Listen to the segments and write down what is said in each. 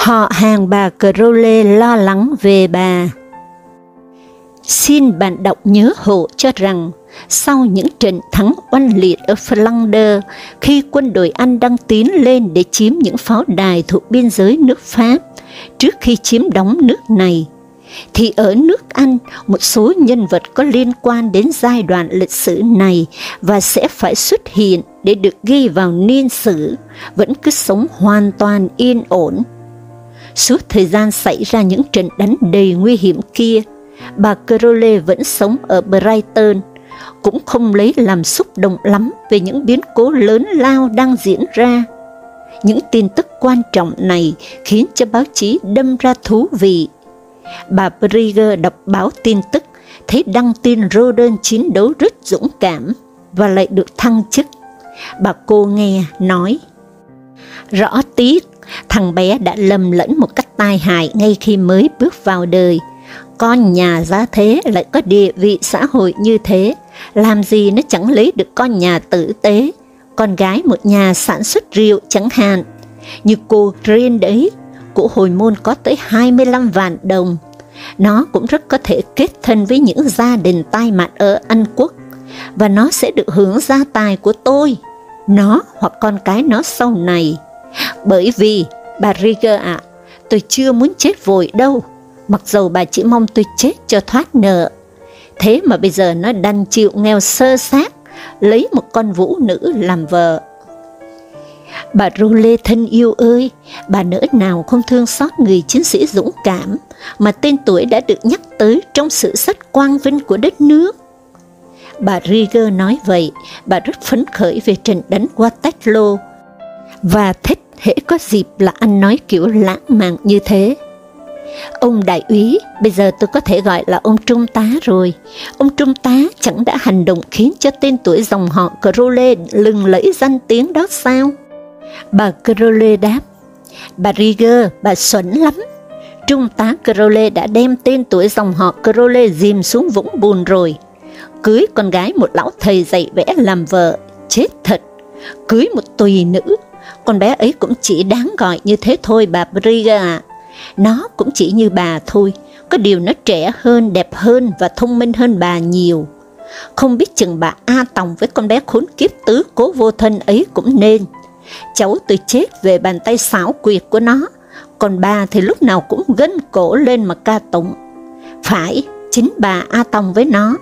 Họ hàng bà Crowley lo lắng về bà. Xin bạn đọc nhớ hộ cho rằng, sau những trận thắng oanh liệt ở Flanders, khi quân đội Anh đang tiến lên để chiếm những pháo đài thuộc biên giới nước Pháp, trước khi chiếm đóng nước này, thì ở nước Anh, một số nhân vật có liên quan đến giai đoạn lịch sử này và sẽ phải xuất hiện để được ghi vào niên sử, vẫn cứ sống hoàn toàn yên ổn Suốt thời gian xảy ra những trận đánh đầy nguy hiểm kia, bà Crowley vẫn sống ở Brighton, cũng không lấy làm xúc động lắm về những biến cố lớn lao đang diễn ra. Những tin tức quan trọng này khiến cho báo chí đâm ra thú vị. Bà Brigger đọc báo tin tức, thấy đăng tin Roden chiến đấu rất dũng cảm và lại được thăng chức. Bà cô nghe nói, rõ tí thằng bé đã lầm lẫn một cách tai hại ngay khi mới bước vào đời. Con nhà giá thế lại có địa vị xã hội như thế, làm gì nó chẳng lấy được con nhà tử tế, con gái một nhà sản xuất rượu chẳng hạn. Như cô Green đấy, của hồi môn có tới 25 vạn đồng. Nó cũng rất có thể kết thân với những gia đình tai mặt ở Anh Quốc, và nó sẽ được hưởng gia tài của tôi, nó hoặc con cái nó sau này. Bởi vì, bà Rieger ạ, tôi chưa muốn chết vội đâu, mặc dầu bà chỉ mong tôi chết cho thoát nợ. Thế mà bây giờ nó đành chịu nghèo sơ xác, lấy một con vũ nữ làm vợ. Bà Rô Lê thân yêu ơi, bà nỡ nào không thương xót người chiến sĩ dũng cảm, mà tên tuổi đã được nhắc tới trong sự sách quang vinh của đất nước. Bà Rieger nói vậy, bà rất phấn khởi về trận đánh Waterloo, và thích hễ có dịp là anh nói kiểu lãng mạn như thế. Ông đại úy, bây giờ tôi có thể gọi là ông trung tá rồi. Ông trung tá chẳng đã hành động khiến cho tên tuổi dòng họ Crowley lừng lẫy danh tiếng đó sao? Bà Crowley đáp, bà Rieger, bà xuẩn lắm. Trung tá Crowley đã đem tên tuổi dòng họ Crowley dìm xuống vũng bùn rồi. Cưới con gái một lão thầy dạy vẽ làm vợ, chết thật. Cưới một tùy nữ, con bé ấy cũng chỉ đáng gọi như thế thôi bà Briga ạ. Nó cũng chỉ như bà thôi, có điều nó trẻ hơn, đẹp hơn và thông minh hơn bà nhiều. Không biết chừng bà A Tòng với con bé khốn kiếp tứ cố vô thân ấy cũng nên. Cháu tôi chết về bàn tay xảo quyệt của nó, còn bà thì lúc nào cũng gân cổ lên mà ca tụng. Phải, chính bà A Tòng với nó.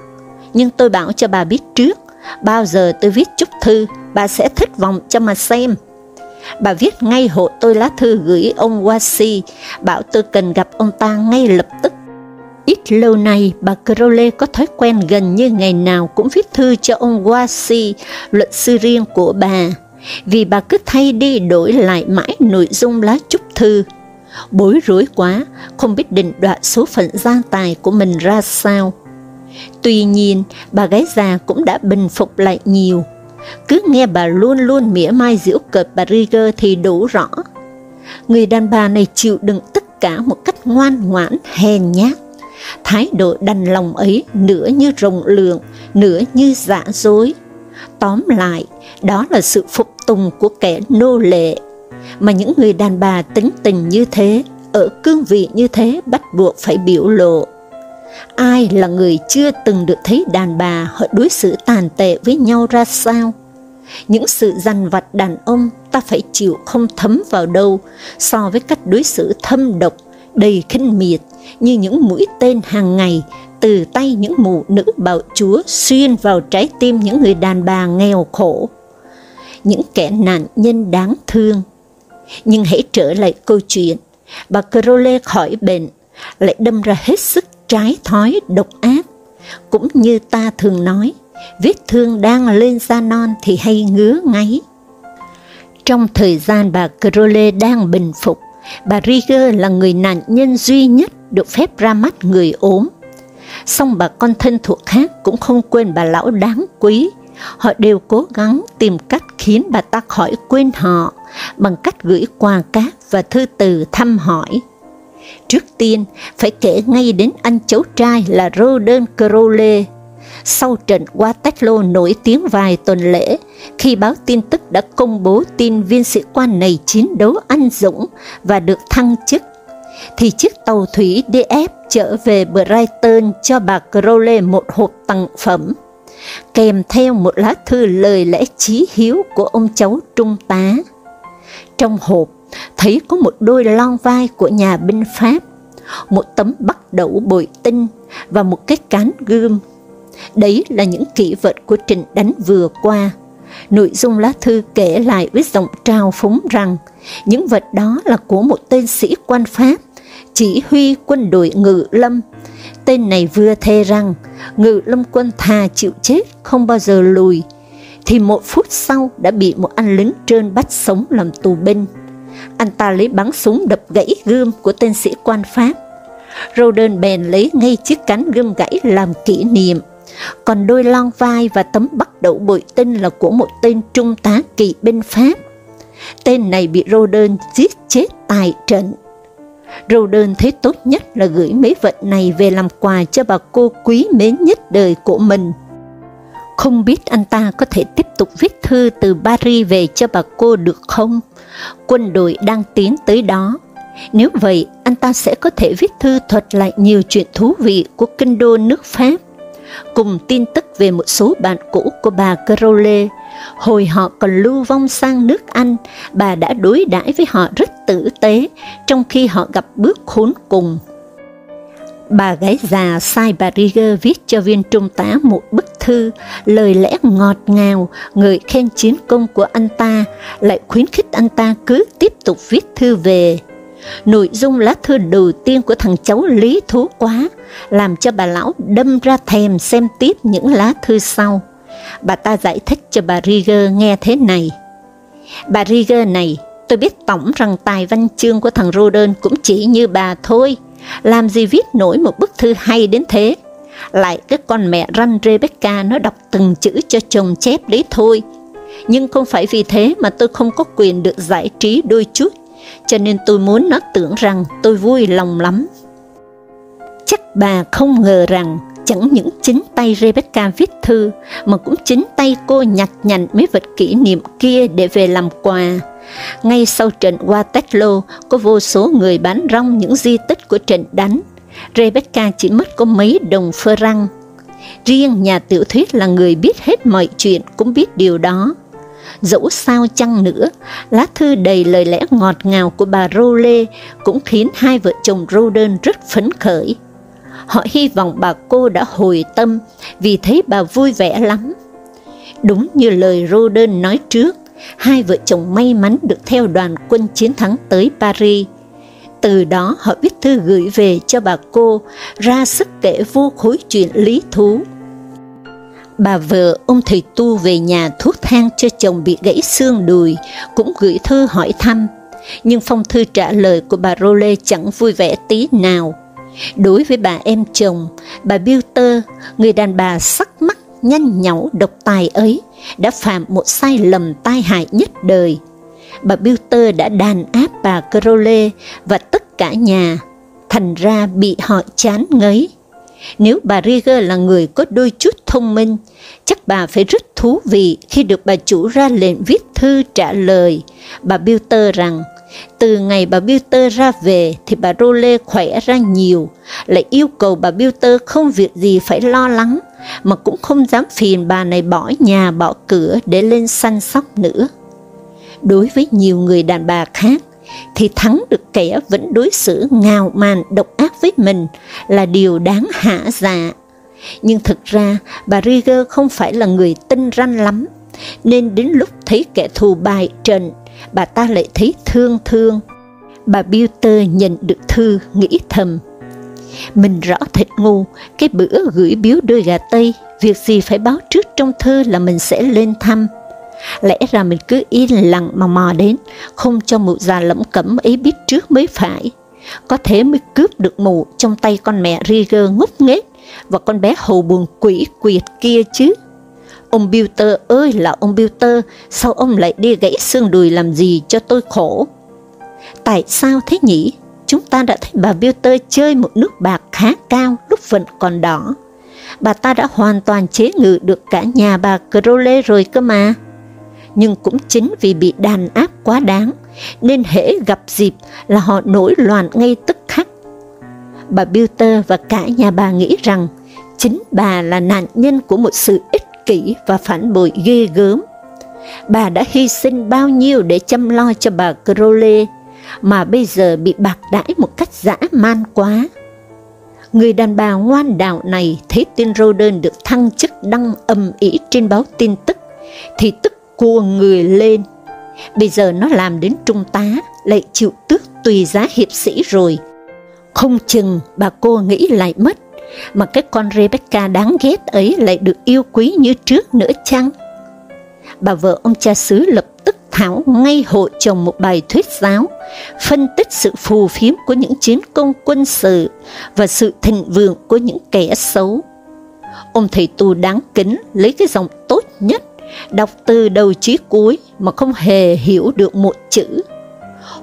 Nhưng tôi bảo cho bà biết trước, bao giờ tôi viết chúc thư, bà sẽ thích vọng cho mà xem. Bà viết ngay hộ tôi lá thư gửi ông Wasi, bảo tôi cần gặp ông ta ngay lập tức. Ít lâu nay, bà Crowley có thói quen gần như ngày nào cũng viết thư cho ông Wasi, luật sư riêng của bà, vì bà cứ thay đi đổi lại mãi nội dung lá chúc thư. Bối rối quá, không biết định đoạt số phận gia tài của mình ra sao. Tuy nhiên, bà gái già cũng đã bình phục lại nhiều, cứ nghe bà luôn luôn mỉa mai giễu cợt bà Rieger thì đủ rõ. Người đàn bà này chịu đựng tất cả một cách ngoan ngoãn, hèn nhát. Thái độ đành lòng ấy nửa như rộng lượng, nửa như giả dối. Tóm lại, đó là sự phục tùng của kẻ nô lệ, mà những người đàn bà tính tình như thế, ở cương vị như thế bắt buộc phải biểu lộ. Ai là người chưa từng được thấy đàn bà họ đối xử tàn tệ với nhau ra sao? Những sự dằn vặt đàn ông ta phải chịu không thấm vào đâu so với cách đối xử thâm độc, đầy khinh miệt như những mũi tên hàng ngày từ tay những mụ nữ bạo chúa xuyên vào trái tim những người đàn bà nghèo khổ. Những kẻ nạn nhân đáng thương. Nhưng hãy trở lại câu chuyện, bà Crowley khỏi bệnh, lại đâm ra hết sức trái thói độc ác, cũng như ta thường nói, vết thương đang lên da non thì hay ngứa ngáy. Trong thời gian bà Crowley đang bình phục, bà Rieger là người nạn nhân duy nhất được phép ra mắt người ốm. Song bà con thân thuộc khác cũng không quên bà lão đáng quý. Họ đều cố gắng tìm cách khiến bà ta khỏi quên họ bằng cách gửi quà cáp và thư từ thăm hỏi. Trước tiên, phải kể ngay đến anh cháu trai là Roden Crowley. Sau trận Waterloo nổi tiếng vài tuần lễ, khi báo tin tức đã công bố tin viên sĩ quan này chiến đấu anh dũng và được thăng chức, thì chiếc tàu thủy DF trở về Brighton cho bà Crowley một hộp tặng phẩm, kèm theo một lá thư lời lẽ chí hiếu của ông cháu trung tá. Trong hộp, thấy có một đôi lon vai của nhà binh Pháp, một tấm bắt đẩu bội tinh và một cái cán gươm. Đấy là những kỷ vật của trận đánh vừa qua. Nội dung lá thư kể lại với giọng trào phúng rằng những vật đó là của một tên sĩ quan Pháp, chỉ huy quân đội ngự lâm. Tên này vừa thề rằng ngự lâm quân thà chịu chết không bao giờ lùi, thì một phút sau đã bị một anh lính trơn bắt sống làm tù binh anh ta lấy bắn súng đập gãy gươm của tên sĩ quan Pháp. Roden bèn lấy ngay chiếc cánh gươm gãy làm kỷ niệm, còn đôi lon vai và tấm bắt đậu bội tinh là của một tên trung tá kỵ binh Pháp. Tên này bị Roden giết chết tại trận. Roden thấy tốt nhất là gửi mấy vật này về làm quà cho bà cô quý mến nhất đời của mình. Không biết anh ta có thể tiếp tục viết thư từ Paris về cho bà cô được không? Quân đội đang tiến tới đó. Nếu vậy, anh ta sẽ có thể viết thư thuật lại nhiều chuyện thú vị của kinh đô nước Pháp, cùng tin tức về một số bạn cũ của bà Crowley. Hồi họ còn lưu vong sang nước Anh, bà đã đối đãi với họ rất tử tế, trong khi họ gặp bước khốn cùng. Bà gái già sai bà Rieger viết cho viên trung tá một bức thư, lời lẽ ngọt ngào, ngợi khen chiến công của anh ta, lại khuyến khích anh ta cứ tiếp tục viết thư về. Nội dung lá thư đầu tiên của thằng cháu lý thú quá, làm cho bà lão đâm ra thèm xem tiếp những lá thư sau. Bà ta giải thích cho bà Rieger nghe thế này. Bà Rieger này, tôi biết tổng rằng tài văn chương của thằng Roden cũng chỉ như bà thôi, làm gì viết nổi một bức thư hay đến thế. Lại cái con mẹ răn Rebecca nó đọc từng chữ cho chồng chép đấy thôi. Nhưng không phải vì thế mà tôi không có quyền được giải trí đôi chút, cho nên tôi muốn nó tưởng rằng tôi vui lòng lắm. Chắc bà không ngờ rằng chẳng những chính tay Rebecca viết thư, mà cũng chính tay cô nhặt nhạnh mấy vật kỷ niệm kia để về làm quà. Ngay sau trận Waterloo, có vô số người bán rong những di tích của trận đánh. Rebecca chỉ mất có mấy đồng phơ răng. Riêng nhà tiểu thuyết là người biết hết mọi chuyện cũng biết điều đó. Dẫu sao chăng nữa, lá thư đầy lời lẽ ngọt ngào của bà Rowley cũng khiến hai vợ chồng Roden rất phấn khởi. Họ hy vọng bà cô đã hồi tâm vì thấy bà vui vẻ lắm. Đúng như lời Roden nói trước, hai vợ chồng may mắn được theo đoàn quân chiến thắng tới Paris. Từ đó họ viết thư gửi về cho bà cô, ra sức kể vô khối chuyện lý thú. Bà vợ ông thầy tu về nhà thuốc thang cho chồng bị gãy xương đùi, cũng gửi thư hỏi thăm, nhưng phong thư trả lời của bà Role chẳng vui vẻ tí nào. Đối với bà em chồng, bà Bilter, người đàn bà sắc mắt, nhanh nhảu độc tài ấy, đã phạm một sai lầm tai hại nhất đời. Bà Bilter đã đàn áp bà Crowley và tất cả nhà, thành ra bị họ chán ngấy. Nếu bà Rieger là người có đôi chút thông minh, chắc bà phải rất thú vị khi được bà chủ ra lệnh viết thư trả lời bà Bilter rằng từ ngày bà Bilter ra về thì bà Role khỏe ra nhiều, lại yêu cầu bà Bilter không việc gì phải lo lắng, mà cũng không dám phiền bà này bỏ nhà bỏ cửa để lên săn sóc nữa. Đối với nhiều người đàn bà khác, thì thắng được kẻ vẫn đối xử ngào màn độc ác với mình là điều đáng hạ dạ. Nhưng thực ra, bà Rieger không phải là người tinh ranh lắm, nên đến lúc thấy kẻ thù bài trận, bà ta lại thấy thương thương. Bà Bilter nhận được thư, nghĩ thầm, mình rõ thịt ngu, cái bữa gửi biếu đôi gà Tây, việc gì phải báo trước trong thư là mình sẽ lên thăm. Lẽ ra mình cứ yên lặng mà mò đến, không cho mụ già lẫm cẩm ấy biết trước mới phải. Có thế mới cướp được mụ trong tay con mẹ Rieger ngốc nghếch và con bé hầu buồn quỷ quyệt kia chứ. Ông Bilter ơi là ông Bilter, sao ông lại đi gãy xương đùi làm gì cho tôi khổ? Tại sao thế nhỉ? Chúng ta đã thấy bà Bilter chơi một nước bạc khá cao lúc vẫn còn đỏ. Bà ta đã hoàn toàn chế ngự được cả nhà bà Crowley rồi cơ mà. Nhưng cũng chính vì bị đàn áp quá đáng, nên hễ gặp dịp là họ nổi loạn ngay tức khắc. Bà Bilter và cả nhà bà nghĩ rằng chính bà là nạn nhân của một sự ích kỷ và phản bội ghê gớm. Bà đã hy sinh bao nhiêu để chăm lo cho bà Crowley, mà bây giờ bị bạc đãi một cách dã man quá. Người đàn bà ngoan đạo này thấy tin Roden được thăng chức đăng âm ỉ trên báo tin tức, thì tức cua người lên. Bây giờ nó làm đến trung tá, lại chịu tước tùy giá hiệp sĩ rồi. Không chừng bà cô nghĩ lại mất, mà cái con Rebecca đáng ghét ấy lại được yêu quý như trước nữa chăng? Bà vợ ông cha xứ lập tức thảo ngay hội chồng một bài thuyết giáo, phân tích sự phù phiếm của những chiến công quân sự và sự thịnh vượng của những kẻ xấu. Ông thầy tu đáng kính lấy cái dòng tốt nhất, đọc từ đầu chí cuối mà không hề hiểu được một chữ.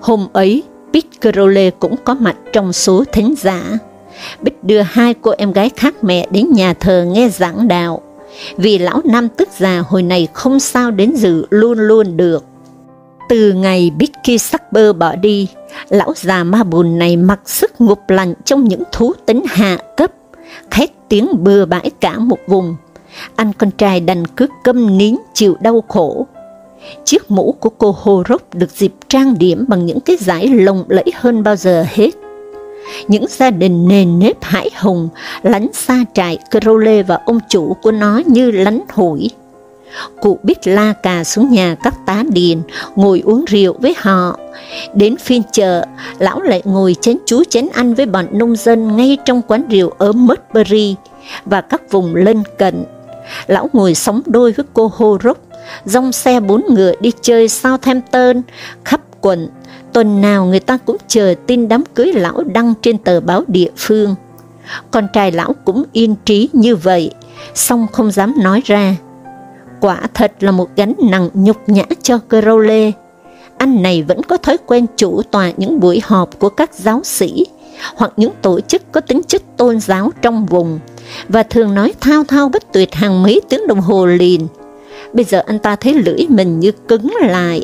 Hôm ấy, Piccarole cũng có mặt trong số thính giả. Bích đưa hai cô em gái khác mẹ đến nhà thờ nghe giảng đạo, vì lão năm tức già hồi này không sao đến dự luôn luôn được. Từ ngày Bicky Sackber bỏ đi, lão già ma bùn này mặc sức ngục lạnh trong những thú tính hạ cấp, khét tiếng bừa bãi cả một vùng. Anh con trai đành cứ câm nín chịu đau khổ. Chiếc mũ của cô Hồ Rốc được dịp trang điểm bằng những cái giải lồng lẫy hơn bao giờ hết. Những gia đình nền nếp hải hùng, lánh xa trại Crowley và ông chủ của nó như lánh hủi. Cụ biết la cà xuống nhà các tá điền, ngồi uống rượu với họ. Đến phiên chợ, lão lại ngồi chén chú chén ăn với bọn nông dân ngay trong quán rượu ở Mudbury và các vùng lân cận. Lão ngồi sóng đôi với cô Hô Rốc, dòng xe bốn ngựa đi chơi Southampton, khắp quận, tuần nào người ta cũng chờ tin đám cưới lão đăng trên tờ báo địa phương. Con trai lão cũng yên trí như vậy, song không dám nói ra. Quả thật là một gánh nặng nhục nhã cho Crowley. Anh này vẫn có thói quen chủ tòa những buổi họp của các giáo sĩ, hoặc những tổ chức có tính chất tôn giáo trong vùng, và thường nói thao thao bất tuyệt hàng mấy tiếng đồng hồ liền. Bây giờ anh ta thấy lưỡi mình như cứng lại,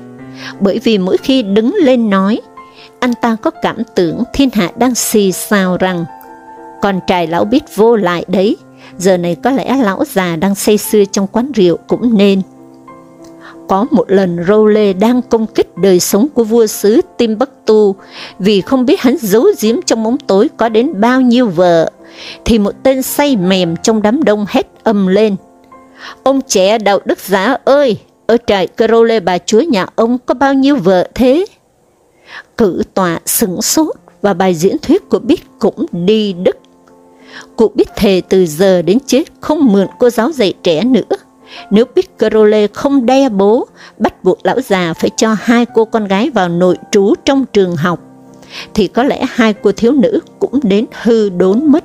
bởi vì mỗi khi đứng lên nói, anh ta có cảm tưởng thiên hạ đang xì xào rằng, con trai lão biết vô lại đấy, giờ này có lẽ lão già đang say sưa trong quán rượu cũng nên. Có một lần Rowley đang công kích đời sống của vua xứ Timbuktu vì không biết hắn giấu giếm trong bóng tối có đến bao nhiêu vợ, thì một tên say mềm trong đám đông hét âm lên. Ông trẻ đạo đức giả ơi, ở trại Crowley bà chúa nhà ông có bao nhiêu vợ thế? Cử tọa sửng sốt và bài diễn thuyết của Bích cũng đi đứt. Cụ biết thề từ giờ đến chết không mượn cô giáo dạy trẻ nữa. Nếu Piccarole không đe bố, bắt buộc lão già phải cho hai cô con gái vào nội trú trong trường học, thì có lẽ hai cô thiếu nữ cũng đến hư đốn mất.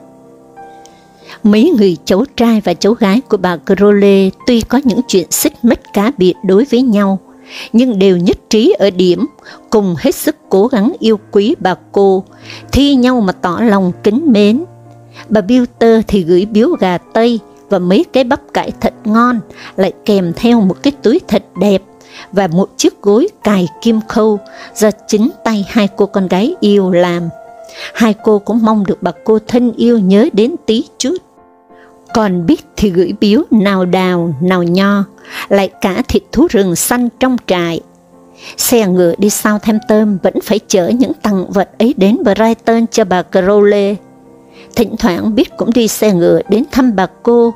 Mấy người cháu trai và cháu gái của bà Crowley tuy có những chuyện xích mích cá biệt đối với nhau, nhưng đều nhất trí ở điểm, cùng hết sức cố gắng yêu quý bà cô, thi nhau mà tỏ lòng kính mến. Bà Bilter thì gửi biếu gà Tây và mấy cái bắp cải thật ngon, lại kèm theo một cái túi thật đẹp và một chiếc gối cài kim khâu do chính tay hai cô con gái yêu làm. Hai cô cũng mong được bà cô thân yêu nhớ đến tí chút. Còn biết thì gửi biếu nào đào, nào nho, lại cả thịt thú rừng xanh trong trại. Xe ngựa đi Southampton vẫn phải chở những tặng vật ấy đến Brighton cho bà Crowley. Thỉnh thoảng biết cũng đi xe ngựa đến thăm bà cô.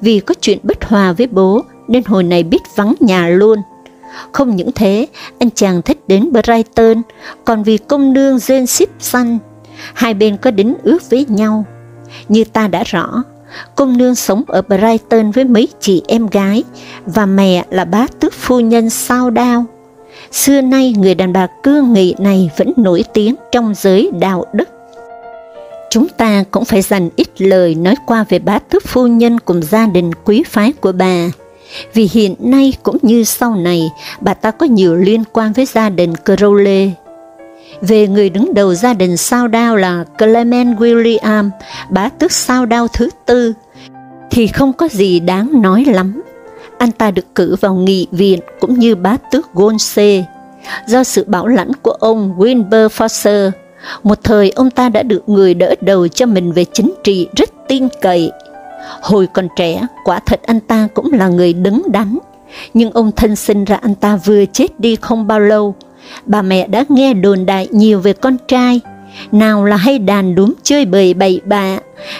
Vì có chuyện bất hòa với bố, nên hồi này biết vắng nhà luôn. Không những thế, anh chàng thích đến Brighton, còn vì công nương Jane Simpson, hai bên có đính ước với nhau. Như ta đã rõ, công nương sống ở Brighton với mấy chị em gái, và mẹ là bá tước phu nhân sao đao. Xưa nay người đàn bà cương nghị này vẫn nổi tiếng trong giới đạo đức. Chúng ta cũng phải dành ít lời nói qua về bá tước phu nhân cùng gia đình quý phái của bà, vì hiện nay cũng như sau này, bà ta có nhiều liên quan với gia đình Crowley. Về người đứng đầu gia đình sao đao là Clement William, bá tước sao đao thứ tư, thì không có gì đáng nói lắm. Anh ta được cử vào nghị viện cũng như bá tước Gonse. Do sự bảo lãnh của ông Wilberforce, một thời ông ta đã được người đỡ đầu cho mình về chính trị rất tin cậy. Hồi còn trẻ, quả thật anh ta cũng là người đứng đắn, nhưng ông thân sinh ra anh ta vừa chết đi không bao lâu, bà mẹ đã nghe đồn đại nhiều về con trai, nào là hay đàn đúm chơi bời bậy bạ,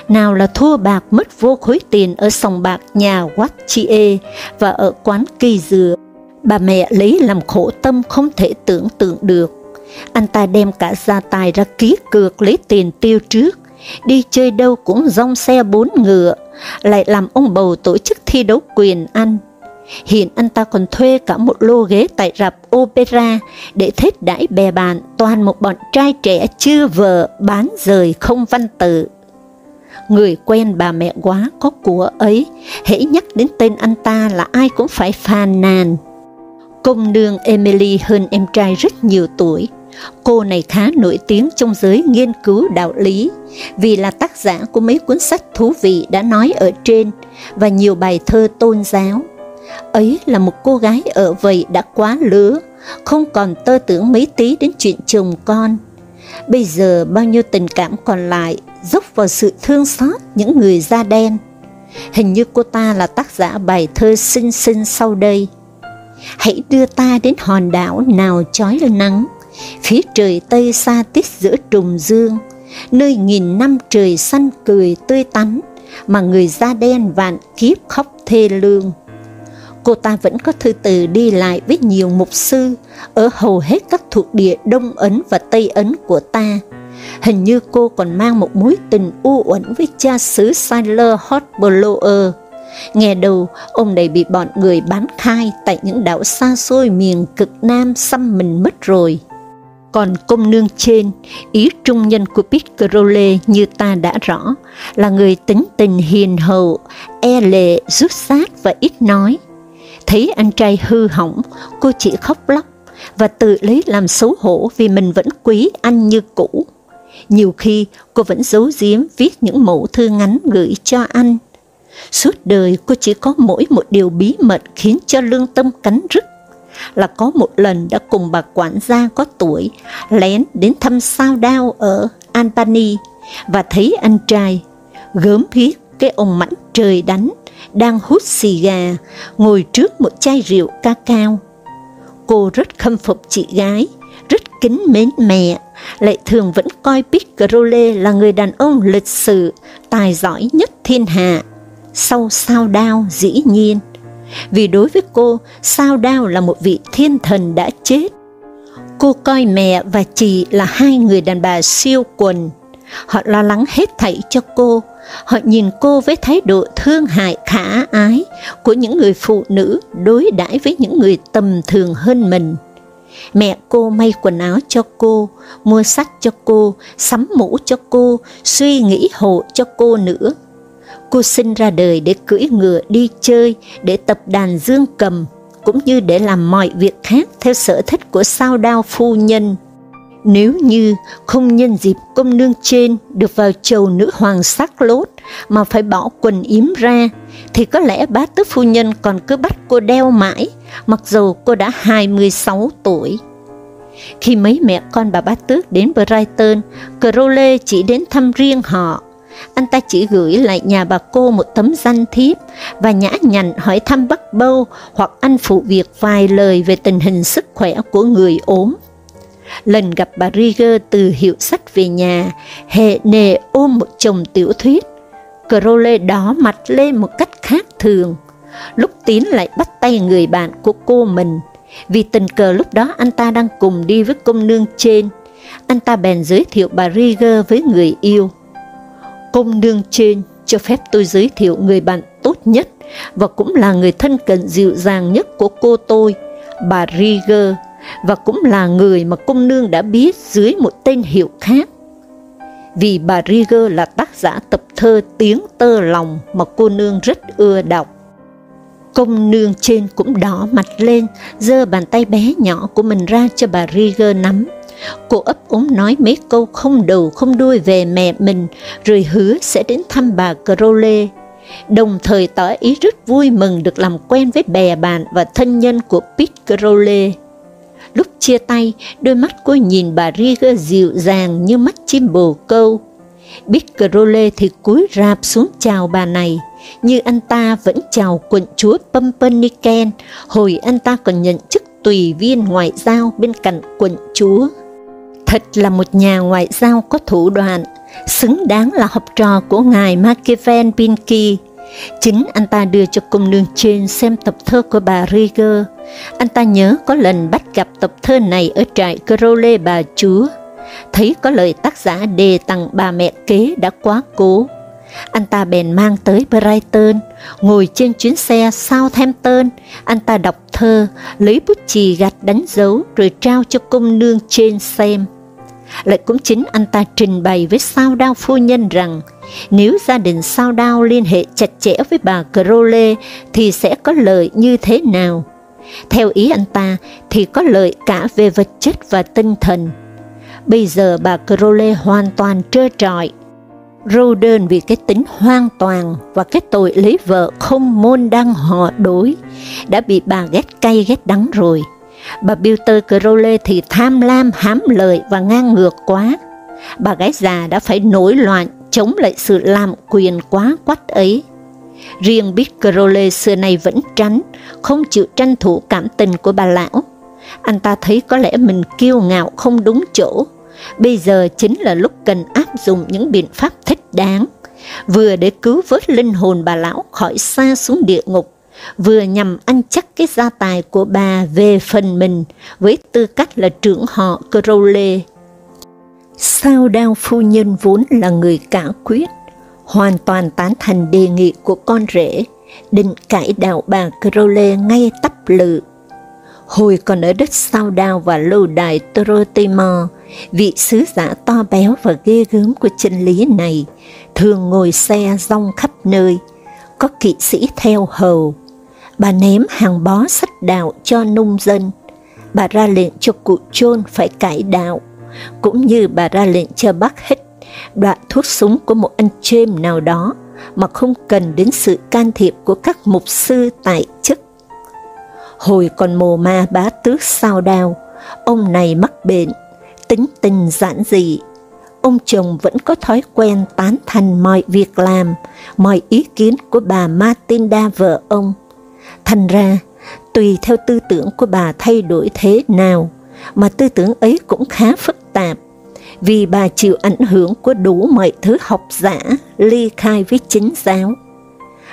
nào là thua bạc mất vô khối tiền ở sòng bạc nhà Watchie và ở quán kỳ dừa. Bà mẹ lấy làm khổ tâm không thể tưởng tượng được. Anh ta đem cả gia tài ra ký cược lấy tiền tiêu trước, đi chơi đâu cũng rong xe bốn ngựa, lại làm ông bầu tổ chức thi đấu quyền Anh. Hiện anh ta còn thuê cả một lô ghế tại rạp opera để thết đãi bè bạn toàn một bọn trai trẻ chưa vợ bán rời không văn tự. Người quen bà mẹ quá có của ấy, hễ nhắc đến tên anh ta là ai cũng phải phàn nàn. Công nương Emily hơn em trai rất nhiều tuổi, Cô này khá nổi tiếng trong giới nghiên cứu đạo lý, vì là tác giả của mấy cuốn sách thú vị đã nói ở trên, và nhiều bài thơ tôn giáo. Ấy là một cô gái ở vậy đã quá lứa, không còn tơ tưởng mấy tí đến chuyện chồng con. Bây giờ bao nhiêu tình cảm còn lại dốc vào sự thương xót những người da đen. Hình như cô ta là tác giả bài thơ xinh xinh sau đây. Hãy đưa ta đến hòn đảo nào chói nắng, phía trời tây xa tít giữa trùng dương, nơi nghìn năm trời xanh cười tươi tắn, mà người da đen vạn kiếp khóc thê lương. Cô ta vẫn có thư từ đi lại với nhiều mục sư ở hầu hết các thuộc địa Đông Ấn và Tây Ấn của ta. Hình như cô còn mang một mối tình u uẩn với cha xứ Siler Hotblower. Nghe đầu, ông này bị bọn người bán khai tại những đảo xa xôi miền cực Nam xăm mình mất rồi. Còn công nương trên, ý trung nhân của Piccarole như ta đã rõ, là người tính tình hiền hậu, e lệ, rút sát và ít nói. Thấy anh trai hư hỏng, cô chỉ khóc lóc và tự lấy làm xấu hổ vì mình vẫn quý anh như cũ. Nhiều khi cô vẫn giấu giếm viết những mẫu thư ngắn gửi cho anh. Suốt đời cô chỉ có mỗi một điều bí mật khiến cho lương tâm cắn rứt là có một lần đã cùng bà quản gia có tuổi lén đến thăm sao đao ở Albany và thấy anh trai gớm ghiếc cái ông mảnh trời đánh đang hút xì gà ngồi trước một chai rượu ca cao. Cô rất khâm phục chị gái, rất kính mến mẹ, lại thường vẫn coi Piccarole là người đàn ông lịch sự, tài giỏi nhất thiên hạ. Sau sao đao dĩ nhiên, vì đối với cô, sao đao là một vị thiên thần đã chết. Cô coi mẹ và chị là hai người đàn bà siêu quần. Họ lo lắng hết thảy cho cô, họ nhìn cô với thái độ thương hại khả ái của những người phụ nữ đối đãi với những người tầm thường hơn mình. Mẹ cô may quần áo cho cô, mua sách cho cô, sắm mũ cho cô, suy nghĩ hộ cho cô nữa. Cô sinh ra đời để cưỡi ngựa đi chơi, để tập đàn dương cầm, cũng như để làm mọi việc khác theo sở thích của sao đao phu nhân. Nếu như không nhân dịp công nương trên được vào chầu nữ hoàng sắc lốt mà phải bỏ quần yếm ra, thì có lẽ bá tước phu nhân còn cứ bắt cô đeo mãi, mặc dù cô đã 26 tuổi. Khi mấy mẹ con bà bá tước đến Brighton, Crowley chỉ đến thăm riêng họ, anh ta chỉ gửi lại nhà bà cô một tấm danh thiếp và nhã nhặn hỏi thăm bắt bâu hoặc anh phụ việc vài lời về tình hình sức khỏe của người ốm. Lần gặp bà Rieger từ hiệu sách về nhà, hệ nề ôm một chồng tiểu thuyết. Crowley đỏ mặt lên một cách khác thường. Lúc Tín lại bắt tay người bạn của cô mình, vì tình cờ lúc đó anh ta đang cùng đi với công nương trên. Anh ta bèn giới thiệu bà Rieger với người yêu. Công nương trên cho phép tôi giới thiệu người bạn tốt nhất và cũng là người thân cận dịu dàng nhất của cô tôi, bà Rieger, và cũng là người mà công nương đã biết dưới một tên hiệu khác. Vì bà Rieger là tác giả tập thơ Tiếng tơ lòng mà cô nương rất ưa đọc. Công nương trên cũng đỏ mặt lên, giơ bàn tay bé nhỏ của mình ra cho bà Rieger nắm. Cô ấp úng nói mấy câu không đầu không đuôi về mẹ mình, rồi hứa sẽ đến thăm bà Crowley, đồng thời tỏ ý rất vui mừng được làm quen với bè bạn và thân nhân của Pete Crowley. Lúc chia tay, đôi mắt cô nhìn bà Rieger dịu dàng như mắt chim bồ câu. Pete Crowley thì cúi rạp xuống chào bà này, như anh ta vẫn chào quận chúa Pumpernickel, hồi anh ta còn nhận chức tùy viên ngoại giao bên cạnh quận chúa. Thật là một nhà ngoại giao có thủ đoạn, xứng đáng là học trò của ngài Machiavelli Pinky. Chính anh ta đưa cho công nương trên xem tập thơ của bà Rieger. Anh ta nhớ có lần bắt gặp tập thơ này ở trại Crowley bà chúa. Thấy có lời tác giả đề tặng bà mẹ kế đã quá cố. Anh ta bèn mang tới Brighton, ngồi trên chuyến xe Southampton, anh ta đọc thơ, lấy bút chì gạch đánh dấu rồi trao cho công nương trên xem lại cũng chính anh ta trình bày với sao đao phu nhân rằng nếu gia đình sao đao liên hệ chặt chẽ với bà Crowley thì sẽ có lợi như thế nào. Theo ý anh ta thì có lợi cả về vật chất và tinh thần. Bây giờ bà Crowley hoàn toàn trơ trọi. Rô đơn vì cái tính hoang toàn và cái tội lấy vợ không môn đăng họ đối, đã bị bà ghét cay ghét đắng rồi Bà Bilter Crowley thì tham lam, hám lợi và ngang ngược quá. Bà gái già đã phải nổi loạn chống lại sự làm quyền quá quắt ấy. Riêng Bill Crowley xưa nay vẫn tránh, không chịu tranh thủ cảm tình của bà lão. Anh ta thấy có lẽ mình kiêu ngạo không đúng chỗ. Bây giờ chính là lúc cần áp dụng những biện pháp thích đáng, vừa để cứu vớt linh hồn bà lão khỏi xa xuống địa ngục, vừa nhằm ăn chắc cái gia tài của bà về phần mình với tư cách là trưởng họ Crowley. Sao đao phu nhân vốn là người cả quyết, hoàn toàn tán thành đề nghị của con rể, định cải đạo bà Crowley ngay tắp lự. Hồi còn ở đất sao đao và lâu đài Trotimor, vị sứ giả to béo và ghê gớm của chân lý này thường ngồi xe rong khắp nơi, có kỵ sĩ theo hầu, Bà ném hàng bó sách đạo cho nông dân. Bà ra lệnh cho cụ chôn phải cải đạo, cũng như bà ra lệnh cho bác hết đoạn thuốc súng của một anh chêm nào đó mà không cần đến sự can thiệp của các mục sư tại chức. Hồi còn mồ ma bá tước sao đao, ông này mắc bệnh, tính tình giản dị. Ông chồng vẫn có thói quen tán thành mọi việc làm, mọi ý kiến của bà Martinda vợ ông. Thành ra, tùy theo tư tưởng của bà thay đổi thế nào, mà tư tưởng ấy cũng khá phức tạp, vì bà chịu ảnh hưởng của đủ mọi thứ học giả ly khai với chính giáo.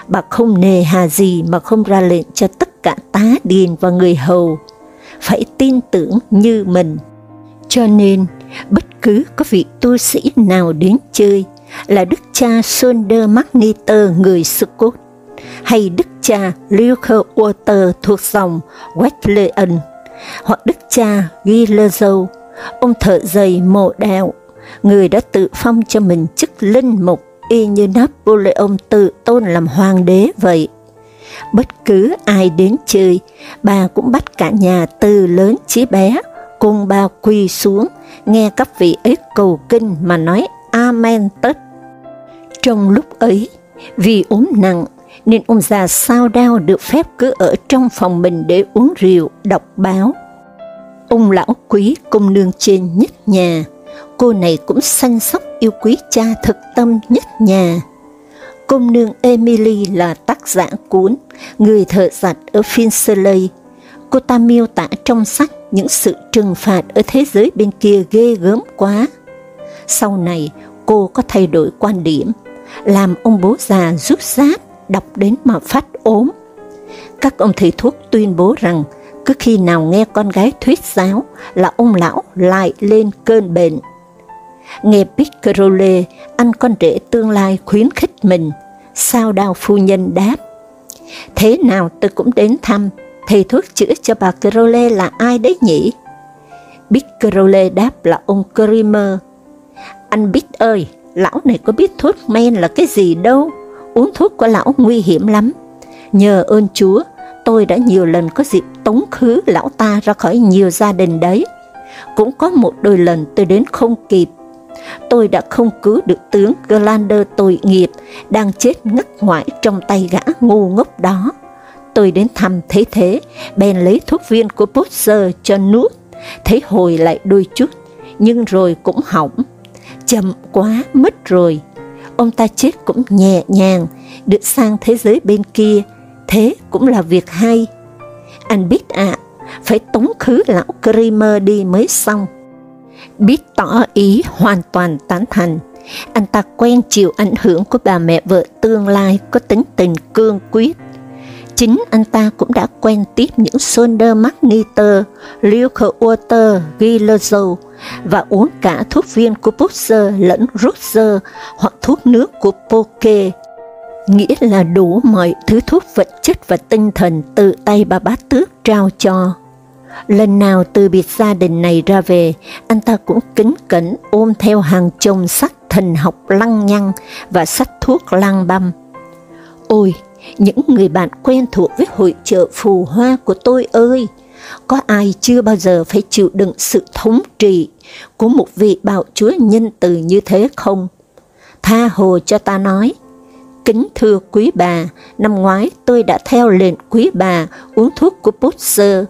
Bà không nề hà gì mà không ra lệnh cho tất cả tá điền và người hầu, phải tin tưởng như mình. Cho nên, bất cứ có vị tu sĩ nào đến chơi là đức cha Sonder Magneter người Scott hay đức cha Luther Walter thuộc dòng Wesleyan, hoặc đức cha Gilezau, ông thợ giày mộ đạo, người đã tự phong cho mình chức linh mục y như Napoleon tự tôn làm hoàng đế vậy. Bất cứ ai đến chơi, bà cũng bắt cả nhà từ lớn chí bé, cùng bà quỳ xuống, nghe các vị ấy cầu kinh mà nói Amen tất. Trong lúc ấy, vì ốm nặng, nên ông già sao đao được phép cứ ở trong phòng mình để uống rượu, đọc báo. Ông lão quý công nương trên nhất nhà, cô này cũng săn sóc yêu quý cha thực tâm nhất nhà. Công nương Emily là tác giả cuốn Người thợ giặt ở Finsley. Cô ta miêu tả trong sách những sự trừng phạt ở thế giới bên kia ghê gớm quá. Sau này, cô có thay đổi quan điểm, làm ông bố già rút rát đọc đến mà phát ốm. Các ông thầy thuốc tuyên bố rằng cứ khi nào nghe con gái thuyết giáo là ông lão lại lên cơn bệnh. Nghe Piccarole, anh con rể tương lai khuyến khích mình, Sao đào phu nhân đáp, thế nào tôi cũng đến thăm, thầy thuốc chữa cho bà Crowley là ai đấy nhỉ? Big Crowley đáp là ông Creamer. Anh Big ơi, lão này có biết thuốc men là cái gì đâu, uống thuốc của lão nguy hiểm lắm. Nhờ ơn Chúa, tôi đã nhiều lần có dịp tống khứ lão ta ra khỏi nhiều gia đình đấy. Cũng có một đôi lần tôi đến không kịp. Tôi đã không cứu được tướng Glander tội nghiệp, đang chết ngất ngoại trong tay gã ngu ngốc đó. Tôi đến thăm thế thế, bèn lấy thuốc viên của Potter cho nuốt, thấy hồi lại đôi chút, nhưng rồi cũng hỏng. Chậm quá, mất rồi. Ông ta chết cũng nhẹ nhàng, được sang thế giới bên kia, thế cũng là việc hay. Anh biết ạ, à, phải tống khứ lão Kramer đi mới xong. Biết tỏ ý hoàn toàn tán thành, anh ta quen chịu ảnh hưởng của bà mẹ vợ tương lai có tính tình cương quyết. Chính anh ta cũng đã quen tiếp những Sonder Magneter, Leukewater, Gilezo và uống cả thuốc viên của Boxer lẫn Roger hoặc thuốc nước của Poke nghĩa là đủ mọi thứ thuốc vật chất và tinh thần từ tay bà bá tước trao cho. Lần nào từ biệt gia đình này ra về, anh ta cũng kính cẩn ôm theo hàng chồng sách thần học lăng nhăng và sách thuốc lang băm. Ôi, những người bạn quen thuộc với hội chợ phù hoa của tôi ơi! Có ai chưa bao giờ phải chịu đựng sự thống trị của một vị bạo chúa nhân từ như thế không? Tha hồ cho ta nói, Kính thưa quý bà, năm ngoái tôi đã theo lệnh quý bà uống thuốc của Pusser,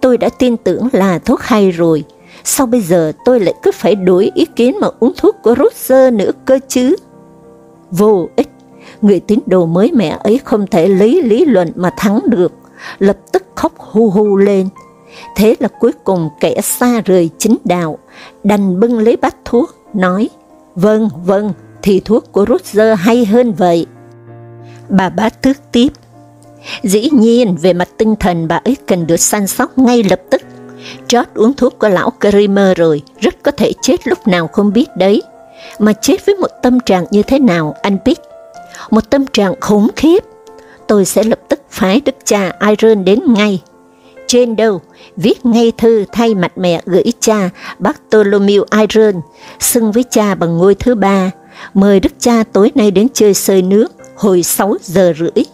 Tôi đã tin tưởng là thuốc hay rồi. Sao bây giờ tôi lại cứ phải đổi ý kiến mà uống thuốc của Roger nữa cơ chứ? Vô ích, người tín đồ mới mẹ ấy không thể lấy lý luận mà thắng được, lập tức khóc hu hu lên. Thế là cuối cùng kẻ xa rời chính đạo, đành bưng lấy bát thuốc, nói, vâng, vâng, thì thuốc của Roger hay hơn vậy. Bà bá tước tiếp. Dĩ nhiên, về mặt tinh thần bà ấy cần được săn sóc ngay lập tức. George uống thuốc của lão Kramer rồi, rất có thể chết lúc nào không biết đấy. Mà chết với một tâm trạng như thế nào, anh biết một tâm trạng khủng khiếp. Tôi sẽ lập tức phái đức cha Iron đến ngay. Trên đâu, viết ngay thư thay mặt mẹ gửi cha Bartholomew Iron, xưng với cha bằng ngôi thứ ba, mời đức cha tối nay đến chơi sơi nước, hồi 6 giờ rưỡi.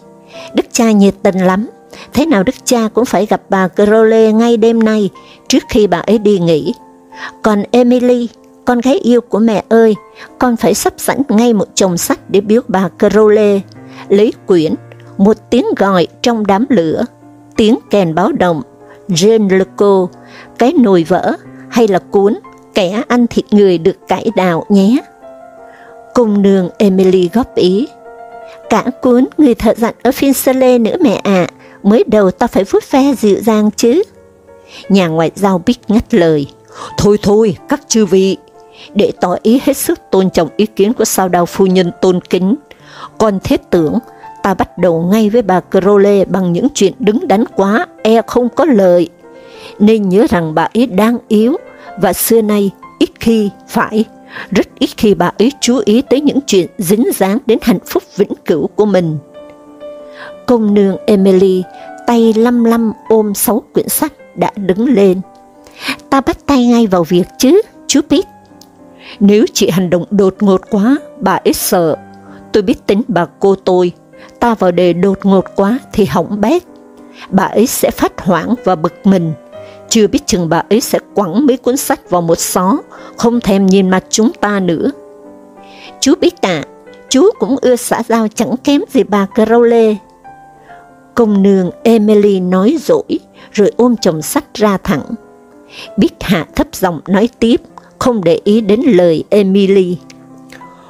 Đức cha nhiệt tình lắm, thế nào đức cha cũng phải gặp bà Crowley ngay đêm nay, trước khi bà ấy đi nghỉ. Còn Emily, con gái yêu của mẹ ơi, con phải sắp sẵn ngay một chồng sách để biếu bà carole lấy quyển, một tiếng gọi trong đám lửa, tiếng kèn báo động, Jane Leco, cái nồi vỡ, hay là cuốn, kẻ ăn thịt người được cải đào nhé. Cùng nương Emily góp ý, Cả cuốn người thợ dặn ở phiên nữa mẹ ạ, mới đầu ta phải vuốt ve dịu dàng chứ. Nhà ngoại giao Bích ngắt lời, thôi thôi, các chư vị, để tỏ ý hết sức tôn trọng ý kiến của sao đào phu nhân tôn kính. Còn thiết tưởng, ta bắt đầu ngay với bà Crowley bằng những chuyện đứng đắn quá, e không có lợi. Nên nhớ rằng bà ấy đang yếu, và xưa nay ít khi phải rất ít khi bà ấy chú ý tới những chuyện dính dáng đến hạnh phúc vĩnh cửu của mình. Công nương Emily, tay lăm lăm ôm sáu quyển sách, đã đứng lên. Ta bắt tay ngay vào việc chứ, chú Pete. Nếu chị hành động đột ngột quá, bà ít sợ. Tôi biết tính bà cô tôi, ta vào đề đột ngột quá thì hỏng bét. Bà ấy sẽ phát hoảng và bực mình chưa biết chừng bà ấy sẽ quẳng mấy cuốn sách vào một xó, không thèm nhìn mặt chúng ta nữa. Chú biết tạ chú cũng ưa xã giao chẳng kém gì bà Crowley. Công nương Emily nói dỗi, rồi ôm chồng sách ra thẳng. Biết hạ thấp giọng nói tiếp, không để ý đến lời Emily.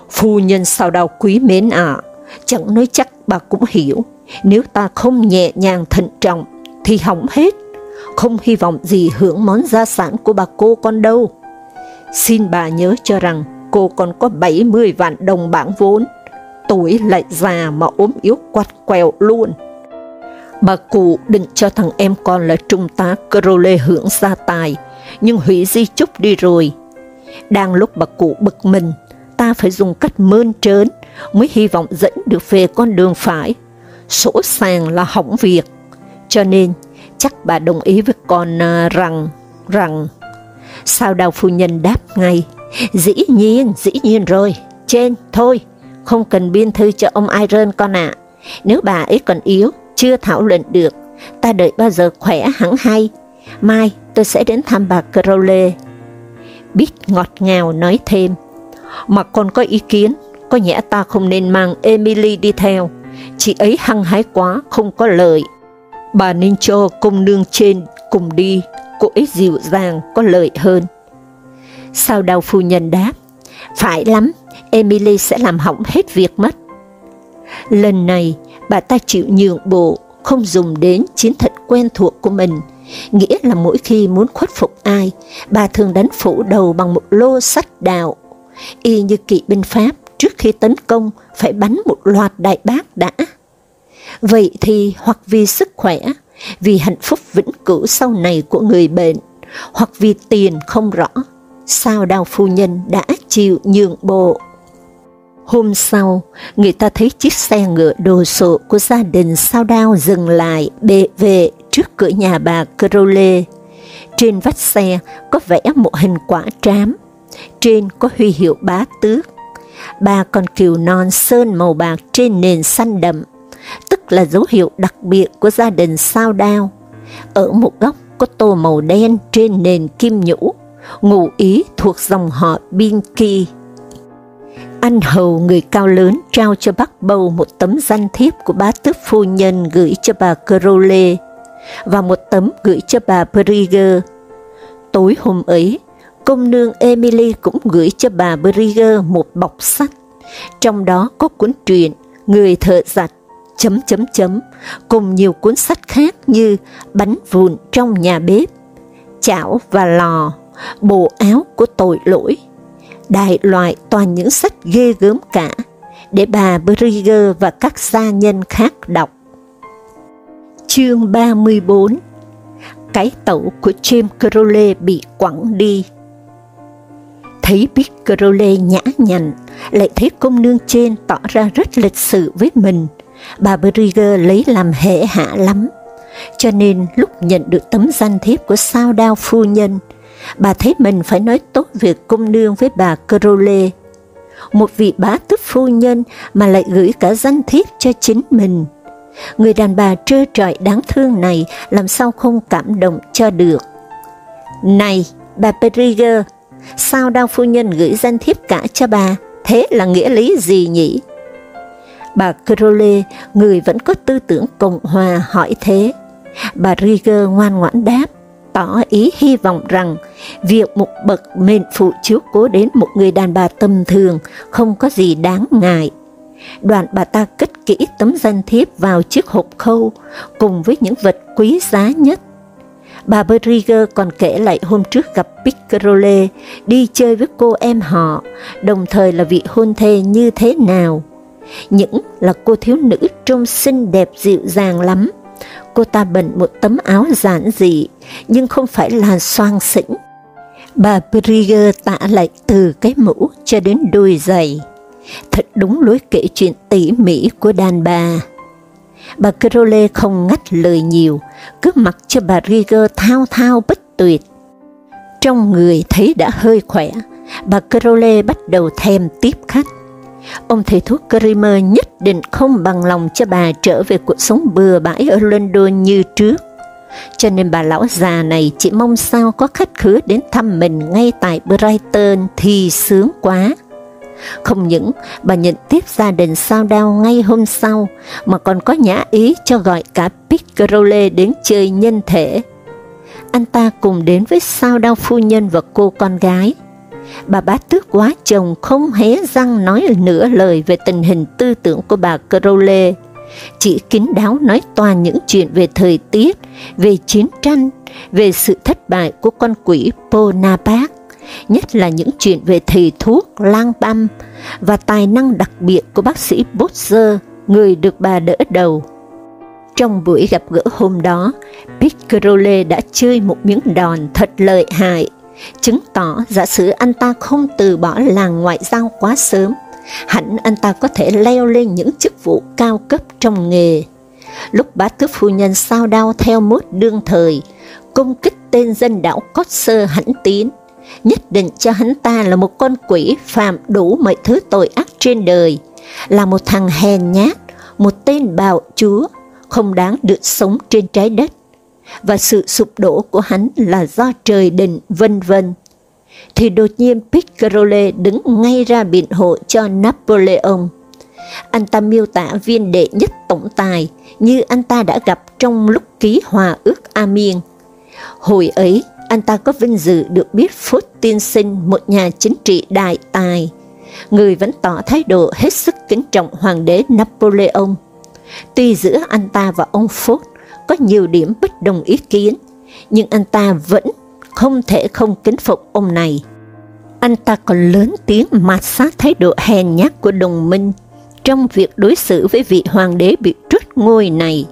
Phu nhân sao đau quý mến à, chẳng nói chắc bà cũng hiểu, nếu ta không nhẹ nhàng thận trọng, thì hỏng hết không hy vọng gì hưởng món gia sản của bà cô con đâu. Xin bà nhớ cho rằng cô còn có 70 vạn đồng bảng vốn, tuổi lại già mà ốm yếu quạt quẹo luôn. Bà cụ định cho thằng em con là trung tá Crowley hưởng gia tài, nhưng hủy di chúc đi rồi. Đang lúc bà cụ bực mình, ta phải dùng cách mơn trớn, mới hy vọng dẫn được về con đường phải. Sổ sàng là hỏng việc, cho nên chắc bà đồng ý với con à, rằng, rằng, sao đào phu nhân đáp ngay, dĩ nhiên, dĩ nhiên rồi, trên, thôi, không cần biên thư cho ông Iron con ạ, nếu bà ấy còn yếu, chưa thảo luận được, ta đợi bao giờ khỏe hẳn hay, mai tôi sẽ đến thăm bà Crowley. Bít ngọt ngào nói thêm, mà con có ý kiến, có nhẽ ta không nên mang Emily đi theo, chị ấy hăng hái quá, không có lợi. Bà nên cho công nương trên cùng đi, cô ấy dịu dàng, có lợi hơn. Sao đào phu nhân đáp, phải lắm, Emily sẽ làm hỏng hết việc mất. Lần này, bà ta chịu nhượng bộ, không dùng đến chiến thuật quen thuộc của mình, nghĩa là mỗi khi muốn khuất phục ai, bà thường đánh phủ đầu bằng một lô sắt đạo. Y như kỵ binh Pháp, trước khi tấn công phải bắn một loạt đại bác đã. Vậy thì hoặc vì sức khỏe, vì hạnh phúc vĩnh cửu sau này của người bệnh, hoặc vì tiền không rõ, sao đào phu nhân đã chịu nhượng bộ. Hôm sau, người ta thấy chiếc xe ngựa đồ sộ của gia đình sao đao dừng lại bệ vệ trước cửa nhà bà Crowley. Trên vách xe có vẽ một hình quả trám, trên có huy hiệu bá tước. Ba con kiều non sơn màu bạc trên nền xanh đậm, tức là dấu hiệu đặc biệt của gia đình sao đao. Ở một góc có tô màu đen trên nền kim nhũ, ngụ ý thuộc dòng họ Binky. Anh hầu người cao lớn trao cho bác bầu một tấm danh thiếp của bá tước phu nhân gửi cho bà Crowley, và một tấm gửi cho bà Brigger. Tối hôm ấy, công nương Emily cũng gửi cho bà Brigger một bọc sách, trong đó có cuốn truyện Người thợ giặt, chấm chấm chấm, cùng nhiều cuốn sách khác như Bánh vụn trong nhà bếp, Chảo và lò, Bộ áo của tội lỗi, đại loại toàn những sách ghê gớm cả, để bà Brigger và các gia nhân khác đọc. Chương 34 Cái tẩu của James Crowley bị quẳng đi Thấy Big Crowley nhã nhặn, lại thấy công nương trên tỏ ra rất lịch sự với mình, bà Brigger lấy làm hệ hạ lắm. Cho nên lúc nhận được tấm danh thiếp của sao đao phu nhân, bà thấy mình phải nói tốt việc công nương với bà Crowley. Một vị bá tước phu nhân mà lại gửi cả danh thiếp cho chính mình. Người đàn bà trơ trọi đáng thương này làm sao không cảm động cho được. Này, bà Periger, sao đao phu nhân gửi danh thiếp cả cho bà, thế là nghĩa lý gì nhỉ? Bà Crowley, người vẫn có tư tưởng cộng hòa hỏi thế. Bà Rieger ngoan ngoãn đáp, tỏ ý hy vọng rằng việc một bậc mệnh phụ chiếu cố đến một người đàn bà tầm thường không có gì đáng ngại. Đoạn bà ta cất kỹ tấm danh thiếp vào chiếc hộp khâu cùng với những vật quý giá nhất. Bà Berger còn kể lại hôm trước gặp Piccarole đi chơi với cô em họ, đồng thời là vị hôn thê như thế nào. Những là cô thiếu nữ trông xinh đẹp dịu dàng lắm, cô ta bận một tấm áo giản dị, nhưng không phải là xoang xỉnh. Bà Berger tả lại từ cái mũ cho đến đôi giày. Thật đúng lối kể chuyện tỉ mỉ của đàn bà. Bà Crowley không ngắt lời nhiều, cứ mặc cho bà Rieger thao thao bất tuyệt. Trong người thấy đã hơi khỏe, bà Crowley bắt đầu thèm tiếp khách. Ông thầy thuốc Grimmer nhất định không bằng lòng cho bà trở về cuộc sống bừa bãi ở London như trước. Cho nên bà lão già này chỉ mong sao có khách khứa đến thăm mình ngay tại Brighton thì sướng quá. Không những bà nhận tiếp gia đình sao đao ngay hôm sau, mà còn có nhã ý cho gọi cả Piccarole đến chơi nhân thể. Anh ta cùng đến với sao đao phu nhân và cô con gái, bà bá tước quá chồng không hé răng nói nửa lời về tình hình tư tưởng của bà Crowley, chỉ kín đáo nói toàn những chuyện về thời tiết, về chiến tranh, về sự thất bại của con quỷ Bonaparte, nhất là những chuyện về thầy thuốc lang băm và tài năng đặc biệt của bác sĩ Butcher, người được bà đỡ đầu. Trong buổi gặp gỡ hôm đó, Piccarole đã chơi một miếng đòn thật lợi hại chứng tỏ giả sử anh ta không từ bỏ làng ngoại giao quá sớm, hẳn anh ta có thể leo lên những chức vụ cao cấp trong nghề. Lúc bá tước phu nhân sao đau theo mốt đương thời, công kích tên dân đảo Cotser hãnh tín, nhất định cho hắn ta là một con quỷ phạm đủ mọi thứ tội ác trên đời, là một thằng hèn nhát, một tên bạo chúa, không đáng được sống trên trái đất, và sự sụp đổ của hắn là do trời định vân vân. Thì đột nhiên Piccarole đứng ngay ra biện hộ cho Napoleon. Anh ta miêu tả viên đệ nhất tổng tài như anh ta đã gặp trong lúc ký hòa ước Amiens. Hồi ấy, anh ta có vinh dự được biết Phốt tiên sinh, một nhà chính trị đại tài. Người vẫn tỏ thái độ hết sức kính trọng hoàng đế Napoleon. Tuy giữa anh ta và ông Phốt có nhiều điểm bất đồng ý kiến, nhưng anh ta vẫn không thể không kính phục ông này. Anh ta còn lớn tiếng mạt sát thái độ hèn nhát của đồng minh trong việc đối xử với vị hoàng đế bị trút ngôi này.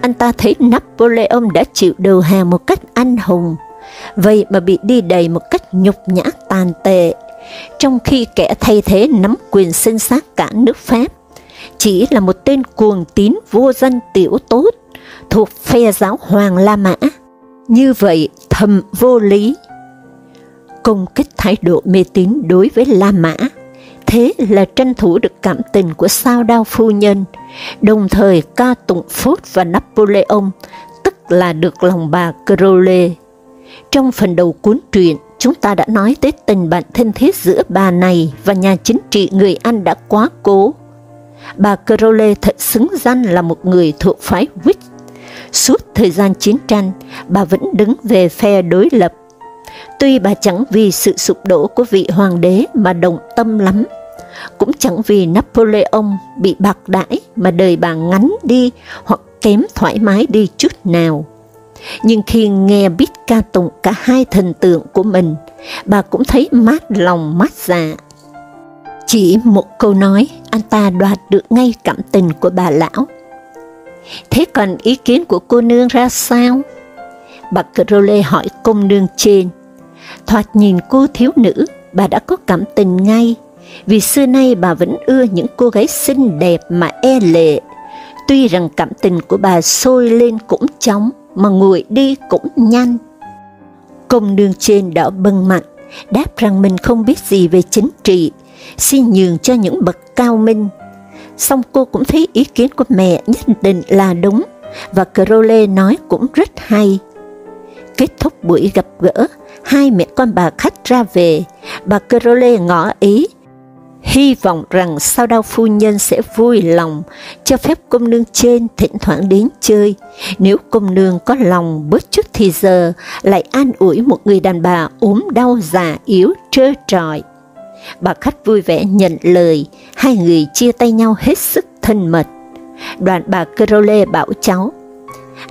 Anh ta thấy Napoleon đã chịu đầu hàng một cách anh hùng, vậy mà bị đi đầy một cách nhục nhã tàn tệ, trong khi kẻ thay thế nắm quyền sinh sát cả nước Pháp, chỉ là một tên cuồng tín vô danh tiểu tốt, thuộc phe giáo Hoàng La Mã. Như vậy thầm vô lý. Công kích thái độ mê tín đối với La Mã, thế là tranh thủ được cảm tình của sao đao phu nhân, đồng thời ca tụng Phốt và Napoleon, tức là được lòng bà Crowley. Trong phần đầu cuốn truyện, chúng ta đã nói tới tình bạn thân thiết giữa bà này và nhà chính trị người Anh đã quá cố. Bà Crowley thật xứng danh là một người thuộc phái Whig. Suốt thời gian chiến tranh, bà vẫn đứng về phe đối lập. Tuy bà chẳng vì sự sụp đổ của vị hoàng đế mà động tâm lắm, cũng chẳng vì Napoleon bị bạc đãi mà đời bà ngắn đi hoặc kém thoải mái đi chút nào. Nhưng khi nghe biết ca tụng cả hai thần tượng của mình, bà cũng thấy mát lòng mát dạ. Chỉ một câu nói, anh ta đoạt được ngay cảm tình của bà lão. Thế còn ý kiến của cô nương ra sao? Bà Crowley hỏi công nương trên. Thoạt nhìn cô thiếu nữ, bà đã có cảm tình ngay, vì xưa nay bà vẫn ưa những cô gái xinh đẹp mà e lệ. Tuy rằng cảm tình của bà sôi lên cũng chóng, mà nguội đi cũng nhanh. Công nương trên đã bưng mặt, đáp rằng mình không biết gì về chính trị, xin nhường cho những bậc cao minh. Xong cô cũng thấy ý kiến của mẹ nhất định là đúng, và Crowley nói cũng rất hay. Kết thúc buổi gặp gỡ, hai mẹ con bà khách ra về, bà Crowley ngỏ ý hy vọng rằng sau đau phu nhân sẽ vui lòng cho phép công nương trên thỉnh thoảng đến chơi, nếu công nương có lòng bớt chút thì giờ lại an ủi một người đàn bà ốm đau già yếu trơ trọi. Bà khách vui vẻ nhận lời, hai người chia tay nhau hết sức thân mật. Đoạn bà Crowley bảo cháu,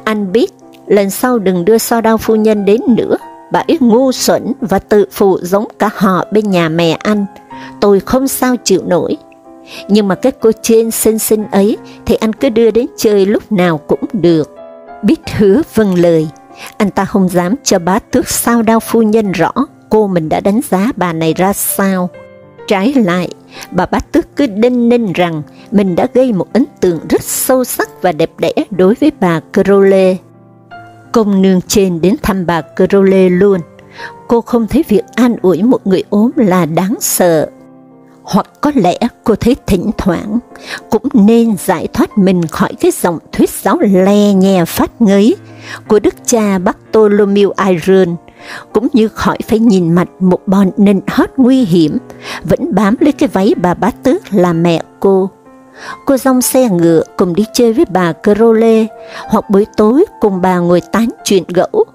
anh biết, lần sau đừng đưa so đau phu nhân đến nữa, bà ấy ngu xuẩn và tự phụ giống cả họ bên nhà mẹ anh, tôi không sao chịu nổi. Nhưng mà cái cô trên xinh xinh ấy thì anh cứ đưa đến chơi lúc nào cũng được. Biết hứa vâng lời, anh ta không dám cho bá tước sao đau phu nhân rõ cô mình đã đánh giá bà này ra sao. Trái lại, bà bá tước cứ đinh ninh rằng mình đã gây một ấn tượng rất sâu sắc và đẹp đẽ đối với bà Crowley. Công nương trên đến thăm bà Crowley luôn, cô không thấy việc an ủi một người ốm là đáng sợ hoặc có lẽ cô thấy thỉnh thoảng cũng nên giải thoát mình khỏi cái dòng thuyết giáo le nhè phát ngấy của đức cha Bartholomew Iron, cũng như khỏi phải nhìn mặt một bọn nịnh hót nguy hiểm, vẫn bám lấy cái váy bà bá tước là mẹ cô. Cô dòng xe ngựa cùng đi chơi với bà Crowley, hoặc buổi tối cùng bà ngồi tán chuyện gẫu.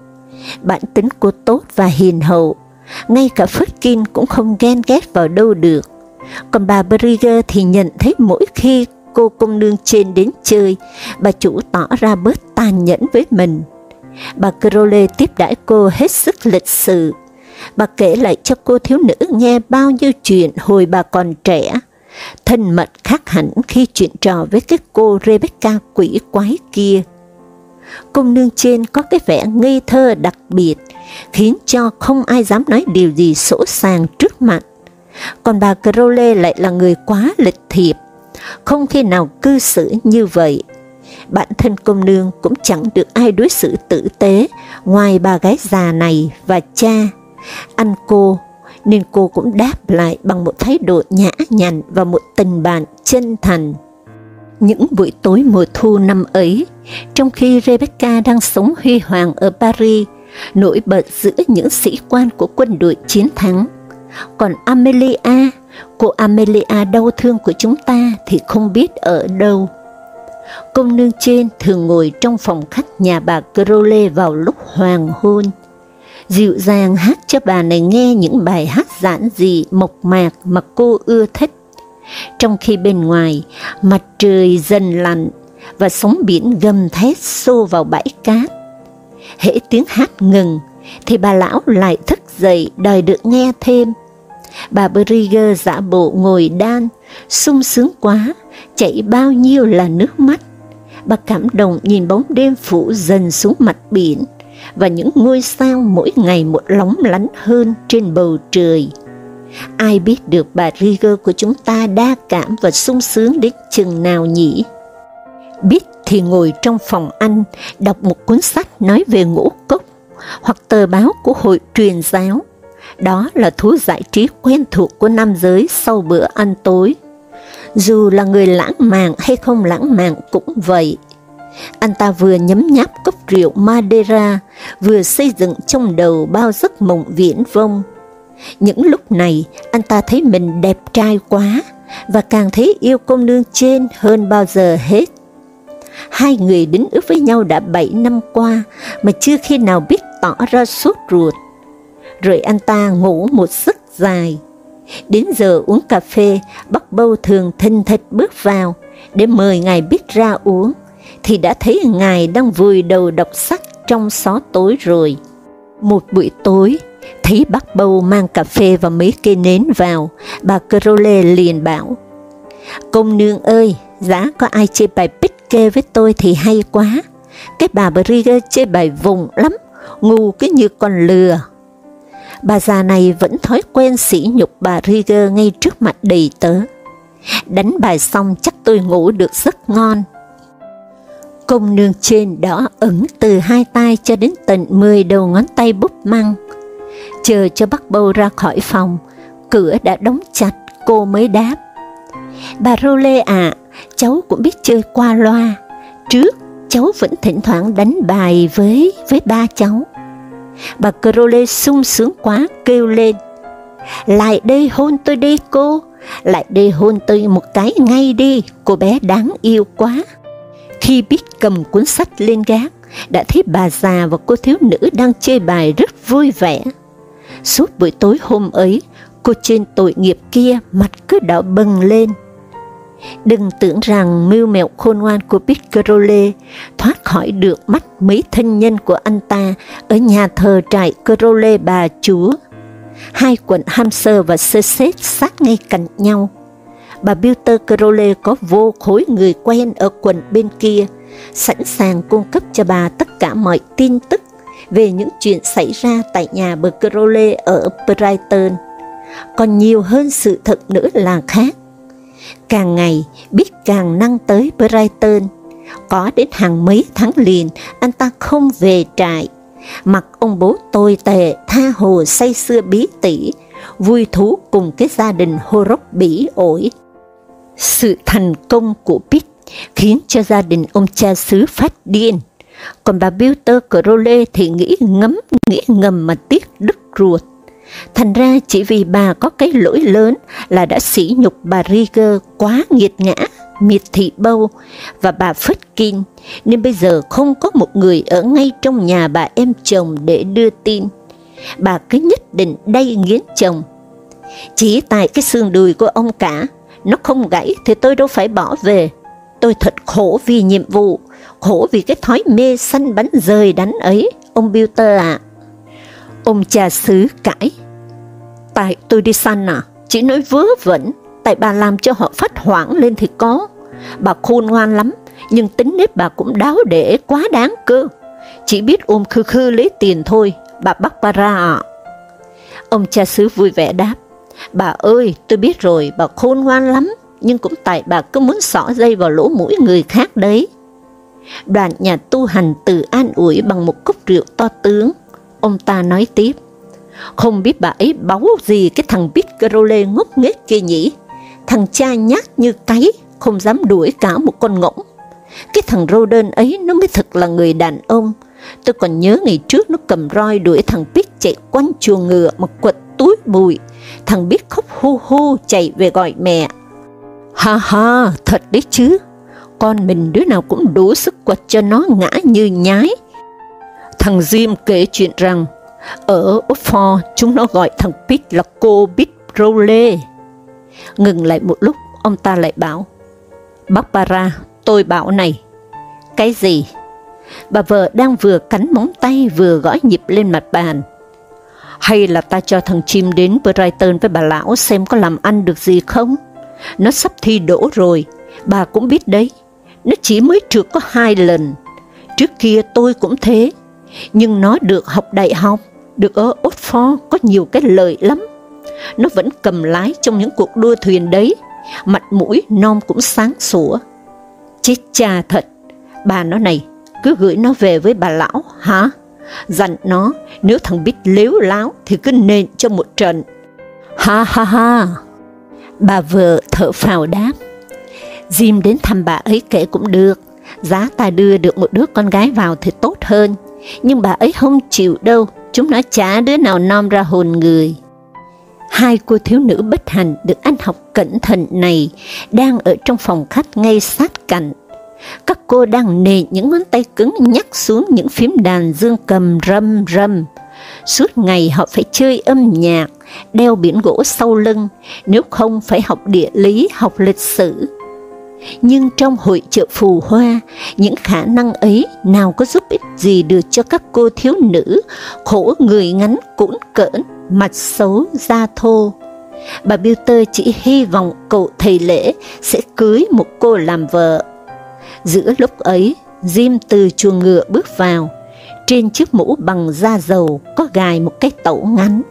Bản tính cô tốt và hiền hậu, ngay cả Fitkin cũng không ghen ghét vào đâu được còn bà Brigger thì nhận thấy mỗi khi cô công nương trên đến chơi, bà chủ tỏ ra bớt tàn nhẫn với mình. Bà Crowley tiếp đãi cô hết sức lịch sự. Bà kể lại cho cô thiếu nữ nghe bao nhiêu chuyện hồi bà còn trẻ. Thân mật khác hẳn khi chuyện trò với cái cô Rebecca quỷ quái kia cung nương trên có cái vẻ ngây thơ đặc biệt, khiến cho không ai dám nói điều gì sỗ sàng trước mặt còn bà Crowley lại là người quá lịch thiệp, không khi nào cư xử như vậy. Bản thân công nương cũng chẳng được ai đối xử tử tế ngoài bà gái già này và cha. Anh cô, nên cô cũng đáp lại bằng một thái độ nhã nhặn và một tình bạn chân thành. Những buổi tối mùa thu năm ấy, trong khi Rebecca đang sống huy hoàng ở Paris, nổi bật giữa những sĩ quan của quân đội chiến thắng, còn Amelia, cô Amelia đau thương của chúng ta thì không biết ở đâu. Công nương trên thường ngồi trong phòng khách nhà bà Crowley vào lúc hoàng hôn, dịu dàng hát cho bà này nghe những bài hát giản dị mộc mạc mà cô ưa thích. Trong khi bên ngoài, mặt trời dần lạnh và sóng biển gầm thét xô vào bãi cát. Hễ tiếng hát ngừng, thì bà lão lại thức dậy đòi được nghe thêm. Bà Brigger giả bộ ngồi đan, sung sướng quá, chảy bao nhiêu là nước mắt. Bà cảm động nhìn bóng đêm phủ dần xuống mặt biển, và những ngôi sao mỗi ngày một lóng lánh hơn trên bầu trời. Ai biết được bà Rieger của chúng ta đa cảm và sung sướng đến chừng nào nhỉ? Biết thì ngồi trong phòng ăn, đọc một cuốn sách nói về ngũ cốc, hoặc tờ báo của hội truyền giáo. Đó là thú giải trí quen thuộc của nam giới sau bữa ăn tối. Dù là người lãng mạn hay không lãng mạn cũng vậy, anh ta vừa nhấm nháp cốc rượu Madeira, vừa xây dựng trong đầu bao giấc mộng viễn vông. Những lúc này, anh ta thấy mình đẹp trai quá, và càng thấy yêu cô nương trên hơn bao giờ hết. Hai người đính ước với nhau đã bảy năm qua, mà chưa khi nào biết tỏ ra sốt ruột. Rồi anh ta ngủ một giấc dài. Đến giờ uống cà phê, bắt Bâu thường thình thịch bước vào, để mời ngài biết ra uống thì đã thấy ngài đang vùi đầu đọc sách trong xó tối rồi. Một buổi tối, thấy bác bầu mang cà phê và mấy cây nến vào, bà Crowley liền bảo, Công nương ơi, giá có ai chơi bài bích kê với tôi thì hay quá, cái bà Brigger chơi bài vùng lắm, ngu cứ như con lừa. Bà già này vẫn thói quen sỉ nhục bà Rieger ngay trước mặt đầy tớ. Đánh bài xong chắc tôi ngủ được rất ngon, Công nương trên đó ẩn từ hai tay cho đến tận 10 đầu ngón tay búp măng. Chờ cho bác bầu ra khỏi phòng, cửa đã đóng chặt, cô mới đáp. Bà Rô Lê à, cháu cũng biết chơi qua loa. Trước, cháu vẫn thỉnh thoảng đánh bài với với ba cháu. Bà Crowley sung sướng quá, kêu lên. Lại đây hôn tôi đi cô, lại đây hôn tôi một cái ngay đi, cô bé đáng yêu quá. Khi biết cầm cuốn sách lên gác, đã thấy bà già và cô thiếu nữ đang chơi bài rất vui vẻ. Suốt buổi tối hôm ấy, cô trên tội nghiệp kia mặt cứ đỏ bừng lên. Đừng tưởng rằng mưu mẹo khôn ngoan của Piccarole thoát khỏi được mắt mấy thân nhân của anh ta ở nhà thờ trại Carole bà chúa. Hai quận Hampshire và Sussex sát ngay cạnh nhau bà Bilter Carole có vô khối người quen ở quận bên kia, sẵn sàng cung cấp cho bà tất cả mọi tin tức về những chuyện xảy ra tại nhà bà ở Brighton. Còn nhiều hơn sự thật nữa là khác. Càng ngày, biết càng năng tới Brighton, có đến hàng mấy tháng liền, anh ta không về trại, Mặt ông bố tồi tệ, tha hồ say xưa bí tỉ, vui thú cùng cái gia đình hô rốc bỉ ổi sự thành công của Pitt khiến cho gia đình ông cha xứ phát điên, còn bà Bilter Crowley thì nghĩ ngấm, nghĩ ngầm mà tiếc đứt ruột. Thành ra chỉ vì bà có cái lỗi lớn là đã sỉ nhục bà Rieger quá nghiệt ngã, miệt thị bâu và bà Fitkin, nên bây giờ không có một người ở ngay trong nhà bà em chồng để đưa tin. Bà cứ nhất định đay nghiến chồng. Chỉ tại cái xương đùi của ông cả nó không gãy thì tôi đâu phải bỏ về. Tôi thật khổ vì nhiệm vụ, khổ vì cái thói mê săn bắn rời đánh ấy, ông Bilter ạ. À. Ông cha xứ cãi. Tại tôi đi săn à, chỉ nói vớ vẩn, tại bà làm cho họ phát hoảng lên thì có. Bà khôn ngoan lắm, nhưng tính nết bà cũng đáo để quá đáng cơ. Chỉ biết ôm khư khư lấy tiền thôi, bà bắt bà ra ạ. Ông cha xứ vui vẻ đáp, Bà ơi, tôi biết rồi, bà khôn ngoan lắm, nhưng cũng tại bà cứ muốn xỏ dây vào lỗ mũi người khác đấy. Đoàn nhà tu hành tự an ủi bằng một cốc rượu to tướng. Ông ta nói tiếp, không biết bà ấy báu gì cái thằng Piccarole ngốc nghếch kia nhỉ? Thằng cha nhát như cái, không dám đuổi cả một con ngỗng. Cái thằng Roden ấy nó mới thật là người đàn ông. Tôi còn nhớ ngày trước nó cầm roi đuổi thằng biết chạy quanh chuồng ngựa mà quật túi bụi. Thằng biết khóc hô hô chạy về gọi mẹ. Ha ha, thật đấy chứ. Con mình đứa nào cũng đủ sức quật cho nó ngã như nhái. Thằng Jim kể chuyện rằng, ở Oxford chúng nó gọi thằng Pete là cô Pete Rowley. Ngừng lại một lúc, ông ta lại bảo, Barbara, tôi bảo này. Cái gì? Bà vợ đang vừa cắn móng tay vừa gõ nhịp lên mặt bàn. Hay là ta cho thằng chim đến Brighton với bà lão xem có làm ăn được gì không? Nó sắp thi đỗ rồi, bà cũng biết đấy. Nó chỉ mới trượt có hai lần. Trước kia tôi cũng thế, nhưng nó được học đại học, được ở Oxford có nhiều cái lợi lắm. Nó vẫn cầm lái trong những cuộc đua thuyền đấy, mặt mũi non cũng sáng sủa. Chết cha thật, bà nó này, cứ gửi nó về với bà lão, hả? Dặn nó, nếu thằng bít lếu láo thì cứ nện cho một trận. Ha ha ha! Bà vợ thở phào đáp. Jim đến thăm bà ấy kể cũng được, giá ta đưa được một đứa con gái vào thì tốt hơn, nhưng bà ấy không chịu đâu, chúng nó chả đứa nào nom ra hồn người. Hai cô thiếu nữ bất hạnh được ăn học cẩn thận này đang ở trong phòng khách ngay sát cạnh. Các cô đang nề những ngón tay cứng nhắc xuống những phím đàn dương cầm râm râm. Suốt ngày họ phải chơi âm nhạc, đeo biển gỗ sau lưng, nếu không phải học địa lý, học lịch sử. Nhưng trong hội chợ phù hoa, những khả năng ấy nào có giúp ích gì được cho các cô thiếu nữ, khổ người ngắn cũn cỡn, mặt xấu, da thô. Bà Bilter chỉ hy vọng cậu thầy lễ sẽ cưới một cô làm vợ. Giữa lúc ấy, Jim từ chuồng ngựa bước vào, trên chiếc mũ bằng da dầu có gài một cái tẩu ngắn.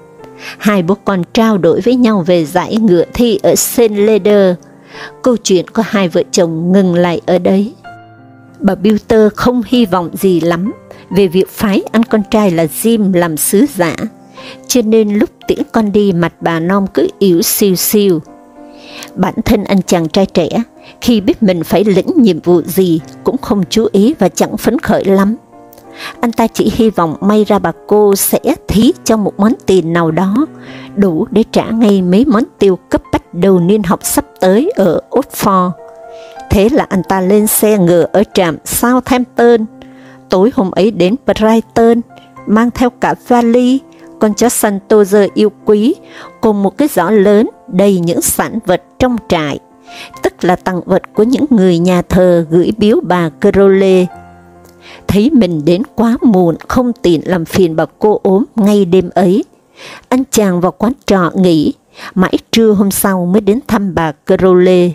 Hai bố con trao đổi với nhau về giải ngựa thi ở Saint Leder. Câu chuyện có hai vợ chồng ngừng lại ở đấy. Bà Bilter không hy vọng gì lắm về việc phái anh con trai là Jim làm sứ giả, cho nên lúc tiễn con đi mặt bà non cứ yếu siêu siêu. Bản thân anh chàng trai trẻ, khi biết mình phải lĩnh nhiệm vụ gì cũng không chú ý và chẳng phấn khởi lắm. Anh ta chỉ hy vọng may ra bà cô sẽ thí cho một món tiền nào đó, đủ để trả ngay mấy món tiêu cấp đầu niên học sắp tới ở Oxford. Thế là anh ta lên xe ngựa ở trạm Southampton. Tối hôm ấy đến Brighton, mang theo cả vali, con chó Santozer yêu quý, cùng một cái giỏ lớn đầy những sản vật trong trại, tức là tặng vật của những người nhà thờ gửi biếu bà Crowley. Thấy mình đến quá muộn, không tiện làm phiền bà cô ốm ngay đêm ấy. Anh chàng vào quán trọ nghỉ, mãi trưa hôm sau mới đến thăm bà Crowley.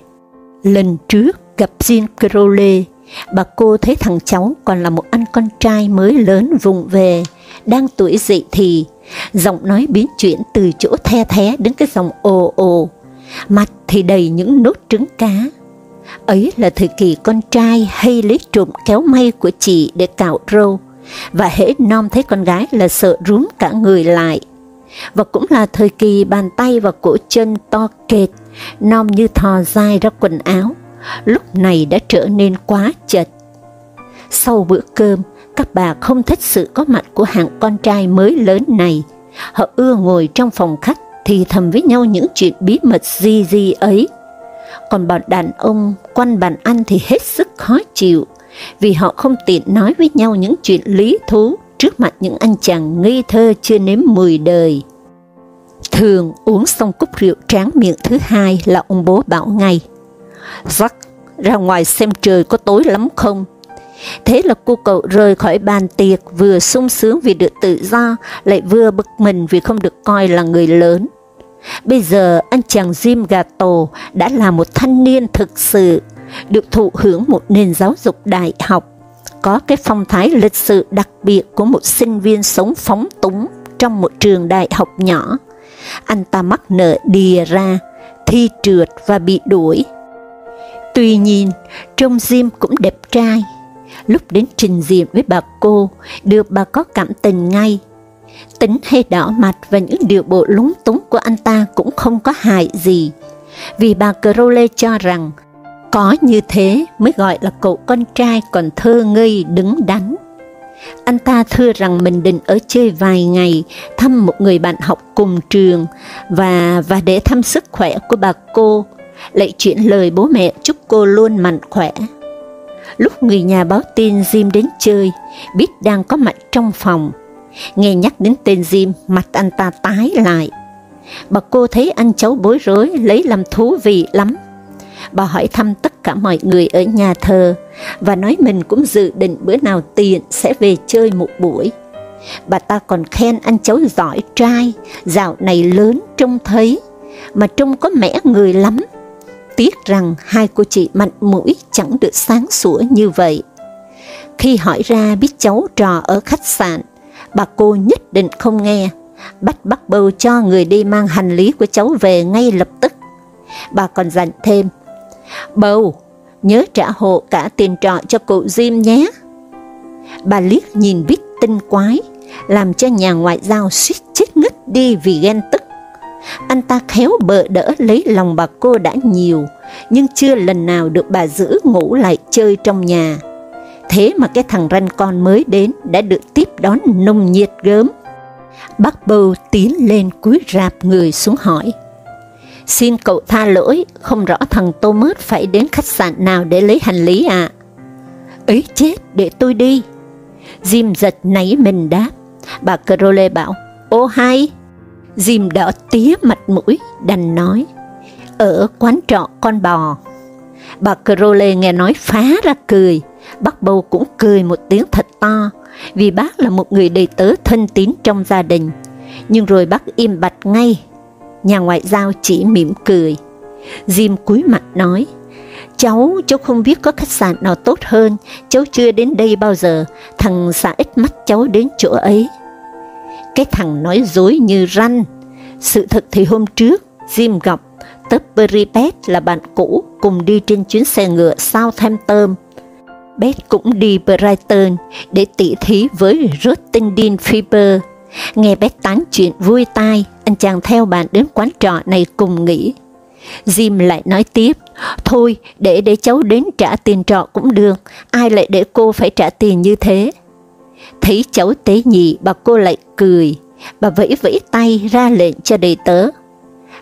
Lần trước gặp Jean Crowley, bà cô thấy thằng cháu còn là một anh con trai mới lớn vùng về, đang tuổi dậy thì, giọng nói biến chuyển từ chỗ the thé đến cái giọng ồ ồ, mặt thì đầy những nốt trứng cá. Ấy là thời kỳ con trai hay lấy trộm kéo may của chị để cạo râu, và hễ non thấy con gái là sợ rúm cả người lại. Và cũng là thời kỳ bàn tay và cổ chân to kệt, non như thò dài ra quần áo, lúc này đã trở nên quá chật. Sau bữa cơm, các bà không thích sự có mặt của hạng con trai mới lớn này. Họ ưa ngồi trong phòng khách thì thầm với nhau những chuyện bí mật gì gì ấy. Còn bọn đàn ông quanh bàn ăn thì hết sức khó chịu, vì họ không tiện nói với nhau những chuyện lý thú trước mặt những anh chàng ngây thơ chưa nếm mùi đời. Thường uống xong cốc rượu tráng miệng thứ hai là ông bố bảo ngay, Jack, ra ngoài xem trời có tối lắm không? Thế là cô cậu rời khỏi bàn tiệc vừa sung sướng vì được tự do, lại vừa bực mình vì không được coi là người lớn. Bây giờ anh chàng Jim Gato đã là một thanh niên thực sự, được thụ hưởng một nền giáo dục đại học, có cái phong thái lịch sự đặc biệt của một sinh viên sống phóng túng trong một trường đại học nhỏ, anh ta mắc nợ đìa ra, thi trượt và bị đuổi. Tuy nhiên, trông Jim cũng đẹp trai. Lúc đến trình diện với bà cô, được bà có cảm tình ngay. Tính hay đỏ mặt và những điều bộ lúng túng của anh ta cũng không có hại gì, vì bà Crowley cho rằng có như thế mới gọi là cậu con trai còn thơ ngây đứng đắn. Anh ta thưa rằng mình định ở chơi vài ngày, thăm một người bạn học cùng trường, và và để thăm sức khỏe của bà cô, lại chuyển lời bố mẹ chúc cô luôn mạnh khỏe. Lúc người nhà báo tin Jim đến chơi, biết đang có mặt trong phòng. Nghe nhắc đến tên Jim, mặt anh ta tái lại. Bà cô thấy anh cháu bối rối, lấy làm thú vị lắm. Bà hỏi thăm tất cả mọi người ở nhà thờ, và nói mình cũng dự định bữa nào tiện sẽ về chơi một buổi. Bà ta còn khen anh cháu giỏi trai, dạo này lớn trông thấy, mà trông có mẻ người lắm. Tiếc rằng hai cô chị mặt mũi chẳng được sáng sủa như vậy. Khi hỏi ra biết cháu trò ở khách sạn, bà cô nhất định không nghe, bắt bắt bầu cho người đi mang hành lý của cháu về ngay lập tức. Bà còn dặn thêm, bầu, nhớ trả hộ cả tiền trọ cho cụ Jim nhé. Bà liếc nhìn vít tinh quái, làm cho nhà ngoại giao suýt chết ngất đi vì ghen tức. Anh ta khéo bợ đỡ lấy lòng bà cô đã nhiều, nhưng chưa lần nào được bà giữ ngủ lại chơi trong nhà. Thế mà cái thằng ranh con mới đến đã được tiếp đón nồng nhiệt gớm. Bác bầu tiến lên cúi rạp người xuống hỏi. Xin cậu tha lỗi, không rõ thằng Thomas phải đến khách sạn nào để lấy hành lý à? Ấy chết, để tôi đi. Jim giật nảy mình đáp. Bà Crowley bảo, ô hay. Jim đỏ tía mặt mũi, đành nói, ở quán trọ con bò. Bà Crowley nghe nói phá ra cười, bác bầu cũng cười một tiếng thật to, vì bác là một người đầy tớ thân tín trong gia đình. Nhưng rồi bác im bặt ngay, nhà ngoại giao chỉ mỉm cười. Jim cúi mặt nói, cháu, cháu không biết có khách sạn nào tốt hơn, cháu chưa đến đây bao giờ, thằng xã ít mắt cháu đến chỗ ấy. Cái thằng nói dối như ranh. Sự thật thì hôm trước, Jim gặp tớp Pet là bạn cũ cùng đi trên chuyến xe ngựa Southampton. Beth cũng đi Brighton để tỉ thí với Rottingdean Fiber. Nghe bé tán chuyện vui tai, anh chàng theo bạn đến quán trọ này cùng nghỉ. Jim lại nói tiếp, thôi để để cháu đến trả tiền trọ cũng được, ai lại để cô phải trả tiền như thế. Thấy cháu tế nhị, bà cô lại cười, bà vẫy vẫy tay ra lệnh cho đầy tớ.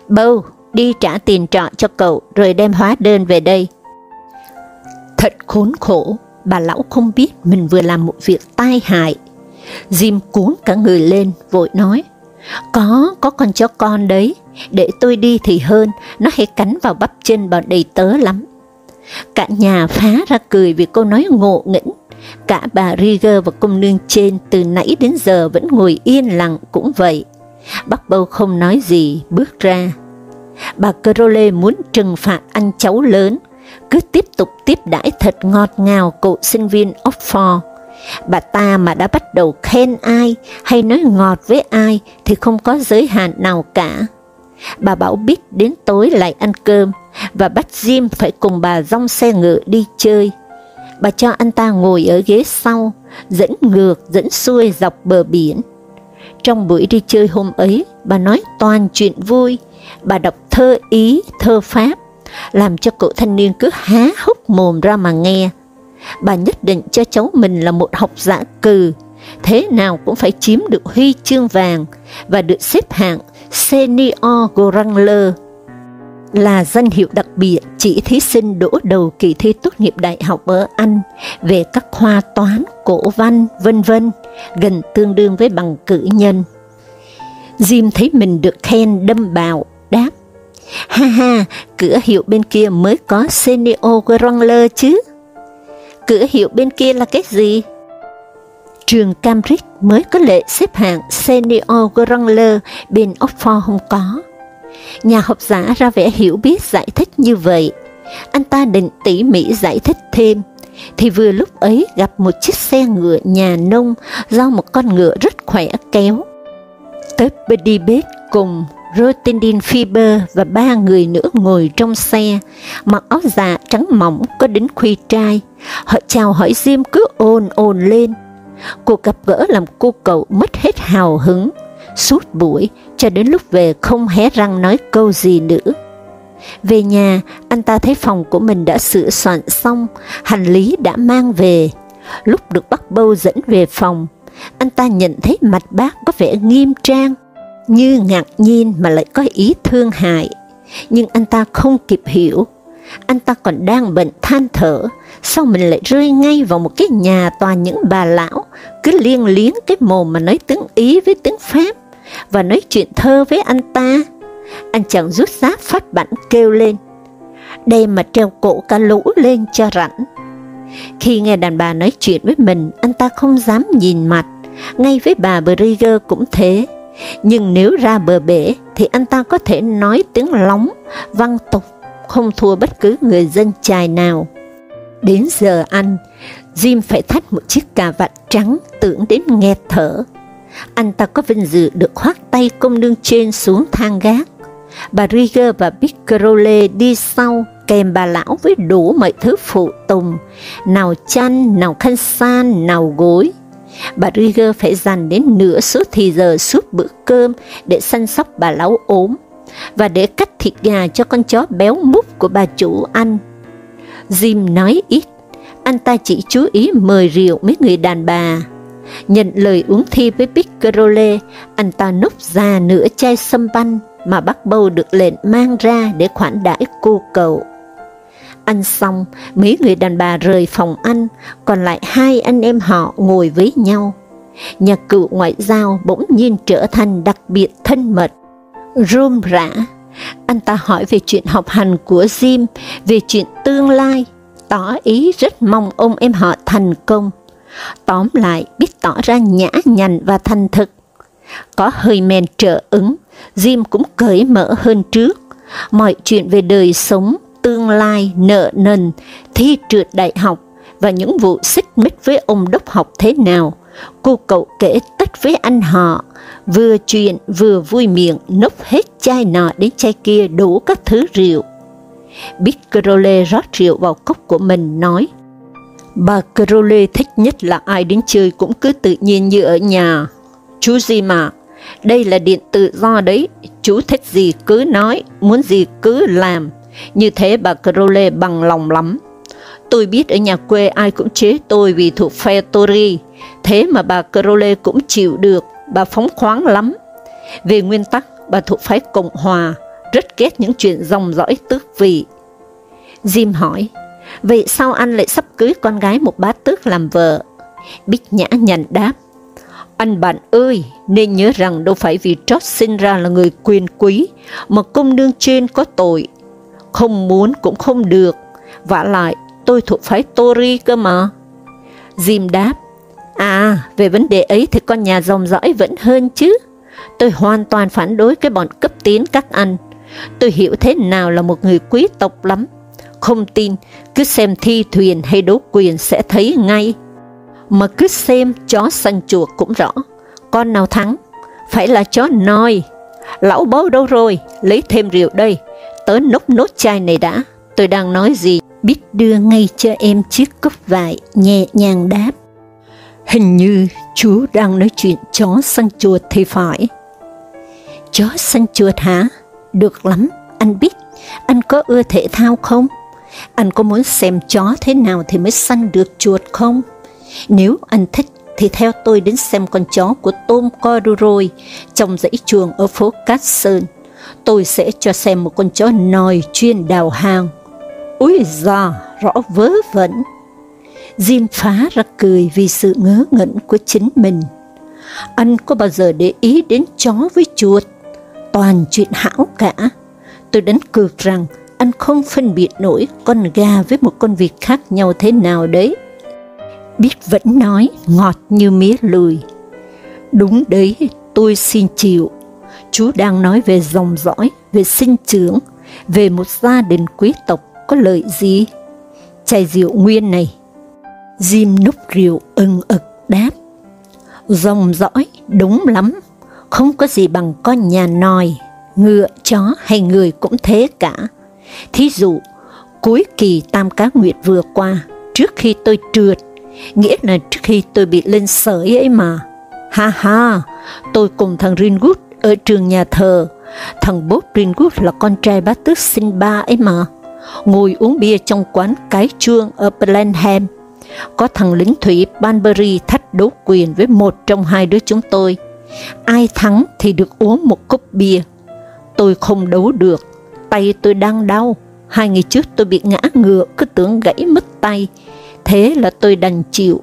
Bâu, đi trả tiền trọ cho cậu rồi đem hóa đơn về đây. Thật khốn khổ, bà lão không biết mình vừa làm một việc tai hại. Jim cuốn cả người lên, vội nói, có, có con chó con đấy, để tôi đi thì hơn, nó hay cắn vào bắp chân bọn đầy tớ lắm. Cả nhà phá ra cười vì cô nói ngộ nghĩnh, cả bà Rieger và công nương trên từ nãy đến giờ vẫn ngồi yên lặng cũng vậy. Bác bâu không nói gì, bước ra. Bà Crowley muốn trừng phạt anh cháu lớn, cứ tiếp tục tiếp đãi thật ngọt ngào cậu sinh viên Oxford. Bà ta mà đã bắt đầu khen ai hay nói ngọt với ai thì không có giới hạn nào cả. Bà bảo bít đến tối lại ăn cơm, và bắt Jim phải cùng bà rong xe ngựa đi chơi. Bà cho anh ta ngồi ở ghế sau, dẫn ngược, dẫn xuôi dọc bờ biển. Trong buổi đi chơi hôm ấy, bà nói toàn chuyện vui, bà đọc thơ Ý, thơ Pháp, làm cho cậu thanh niên cứ há hốc mồm ra mà nghe. Bà nhất định cho cháu mình là một học giả cừ, thế nào cũng phải chiếm được huy chương vàng và được xếp hạng Senior Wrangler là danh hiệu đặc biệt chỉ thí sinh đỗ đầu kỳ thi tốt nghiệp đại học ở Anh về các khoa toán, cổ văn, vân vân, gần tương đương với bằng cử nhân. Jim thấy mình được khen đâm bào, đáp, ha ha, cửa hiệu bên kia mới có Senior Wrangler chứ. Cửa hiệu bên kia là cái gì? Trường Cambridge mới có lệ xếp hạng Senior Wrangler, bên Oxford không có. Nhà học giả ra vẻ hiểu biết giải thích như vậy. Anh ta định tỉ mỉ giải thích thêm, thì vừa lúc ấy gặp một chiếc xe ngựa nhà nông do một con ngựa rất khỏe kéo. Tới Bedibet cùng Rotendin Fiber và ba người nữa ngồi trong xe, mặc áo dạ trắng mỏng có đính khuy trai. Họ chào hỏi Jim cứ ồn ồn lên. Cuộc gặp gỡ làm cô cậu mất hết hào hứng, suốt buổi cho đến lúc về không hé răng nói câu gì nữa. Về nhà, anh ta thấy phòng của mình đã sửa soạn xong, hành lý đã mang về. Lúc được bắt bâu dẫn về phòng, anh ta nhận thấy mặt bác có vẻ nghiêm trang, như ngạc nhiên mà lại có ý thương hại. Nhưng anh ta không kịp hiểu, anh ta còn đang bệnh than thở, sao mình lại rơi ngay vào một cái nhà toàn những bà lão, cứ liên liếng cái mồm mà nói tiếng Ý với tiếng Pháp, và nói chuyện thơ với anh ta. Anh chàng rút giáp phát bản kêu lên, đây mà treo cổ cả lũ lên cho rảnh. Khi nghe đàn bà nói chuyện với mình, anh ta không dám nhìn mặt, ngay với bà Brigger cũng thế. Nhưng nếu ra bờ bể, thì anh ta có thể nói tiếng lóng, văn tục, không thua bất cứ người dân chài nào. Đến giờ ăn, Jim phải thắt một chiếc cà vạt trắng tưởng đến nghẹt thở. Anh ta có vinh dự được khoác tay công nương trên xuống thang gác. Bà Rieger và Big Crowley đi sau, kèm bà lão với đủ mọi thứ phụ tùng, nào chăn, nào khăn san, nào gối. Bà Rieger phải dành đến nửa số thì giờ suốt bữa cơm để săn sóc bà lão ốm, và để cắt thịt gà cho con chó béo múc của bà chủ anh Jim nói ít, anh ta chỉ chú ý mời rượu mấy người đàn bà. Nhận lời uống thi với Piccarole, anh ta nốc ra nửa chai sâm banh mà bắt bầu được lệnh mang ra để khoản đãi cô cậu. Ăn xong, mấy người đàn bà rời phòng ăn, còn lại hai anh em họ ngồi với nhau. Nhà cựu ngoại giao bỗng nhiên trở thành đặc biệt thân mật. Rôm rã, anh ta hỏi về chuyện học hành của Jim, về chuyện tương lai, tỏ ý rất mong ông em họ thành công. Tóm lại, biết tỏ ra nhã nhặn và thành thực. Có hơi men trợ ứng, Jim cũng cởi mở hơn trước. Mọi chuyện về đời sống, tương lai, nợ nần, thi trượt đại học và những vụ xích mích với ông đốc học thế nào, cô cậu kể tất với anh họ, vừa chuyện vừa vui miệng nốc hết chai nọ đến chai kia đủ các thứ rượu. Biết Crowley rót rượu vào cốc của mình nói, Bà Crowley thích nhất là ai đến chơi cũng cứ tự nhiên như ở nhà. Chú gì mà, đây là điện tự do đấy, chú thích gì cứ nói, muốn gì cứ làm. Như thế bà Crowley bằng lòng lắm. Tôi biết ở nhà quê ai cũng chế tôi vì thuộc phe Tory, thế mà bà Crowley cũng chịu được, bà phóng khoáng lắm. Về nguyên tắc, bà thuộc phái Cộng Hòa, rất ghét những chuyện dòng dõi tước vị. Jim hỏi, vậy sao anh lại sắp cưới con gái một bá tước làm vợ? Bích Nhã nhận đáp, anh bạn ơi, nên nhớ rằng đâu phải vì George sinh ra là người quyền quý, mà công nương trên có tội. Không muốn cũng không được, vả lại tôi thuộc phái Tory cơ mà. Jim đáp, à, về vấn đề ấy thì con nhà dòng dõi vẫn hơn chứ. Tôi hoàn toàn phản đối cái bọn cấp tiến các anh. Tôi hiểu thế nào là một người quý tộc lắm. Không tin, cứ xem thi thuyền hay đấu quyền sẽ thấy ngay mà cứ xem chó săn chuột cũng rõ, con nào thắng, phải là chó nòi. Lão bố đâu rồi, lấy thêm rượu đây, tớ nốc nốt chai này đã, tôi đang nói gì, biết đưa ngay cho em chiếc cốc vải, nhẹ nhàng đáp. Hình như chú đang nói chuyện chó săn chuột thì phải. Chó săn chuột hả? Được lắm, anh biết. Anh có ưa thể thao không? Anh có muốn xem chó thế nào thì mới săn được chuột không? Nếu anh thích thì theo tôi đến xem con chó của Tom Corduroy trong dãy chuồng ở phố Cát Sơn. Tôi sẽ cho xem một con chó nòi chuyên đào hang. Úi già, rõ vớ vẩn. Jim phá ra cười vì sự ngớ ngẩn của chính mình. Anh có bao giờ để ý đến chó với chuột? Toàn chuyện hão cả. Tôi đánh cược rằng anh không phân biệt nổi con gà với một con vịt khác nhau thế nào đấy biết vẫn nói ngọt như mía lùi. Đúng đấy, tôi xin chịu. Chú đang nói về dòng dõi, về sinh trưởng, về một gia đình quý tộc có lợi gì? Chai rượu nguyên này. Jim núp rượu ưng ực đáp. Dòng dõi, đúng lắm, không có gì bằng con nhà nòi. ngựa, chó hay người cũng thế cả. Thí dụ, cuối kỳ Tam Cá Nguyệt vừa qua, trước khi tôi trượt, nghĩa là trước khi tôi bị lên sởi ấy mà. Ha ha, tôi cùng thằng Ringwood ở trường nhà thờ, thằng Bob Ringut là con trai bá tước sinh ba ấy mà, ngồi uống bia trong quán cái chuông ở Blenheim. Có thằng lính thủy Banbury thách đấu quyền với một trong hai đứa chúng tôi. Ai thắng thì được uống một cốc bia. Tôi không đấu được, tay tôi đang đau. Hai ngày trước tôi bị ngã ngựa, cứ tưởng gãy mất tay. Thế là tôi đành chịu.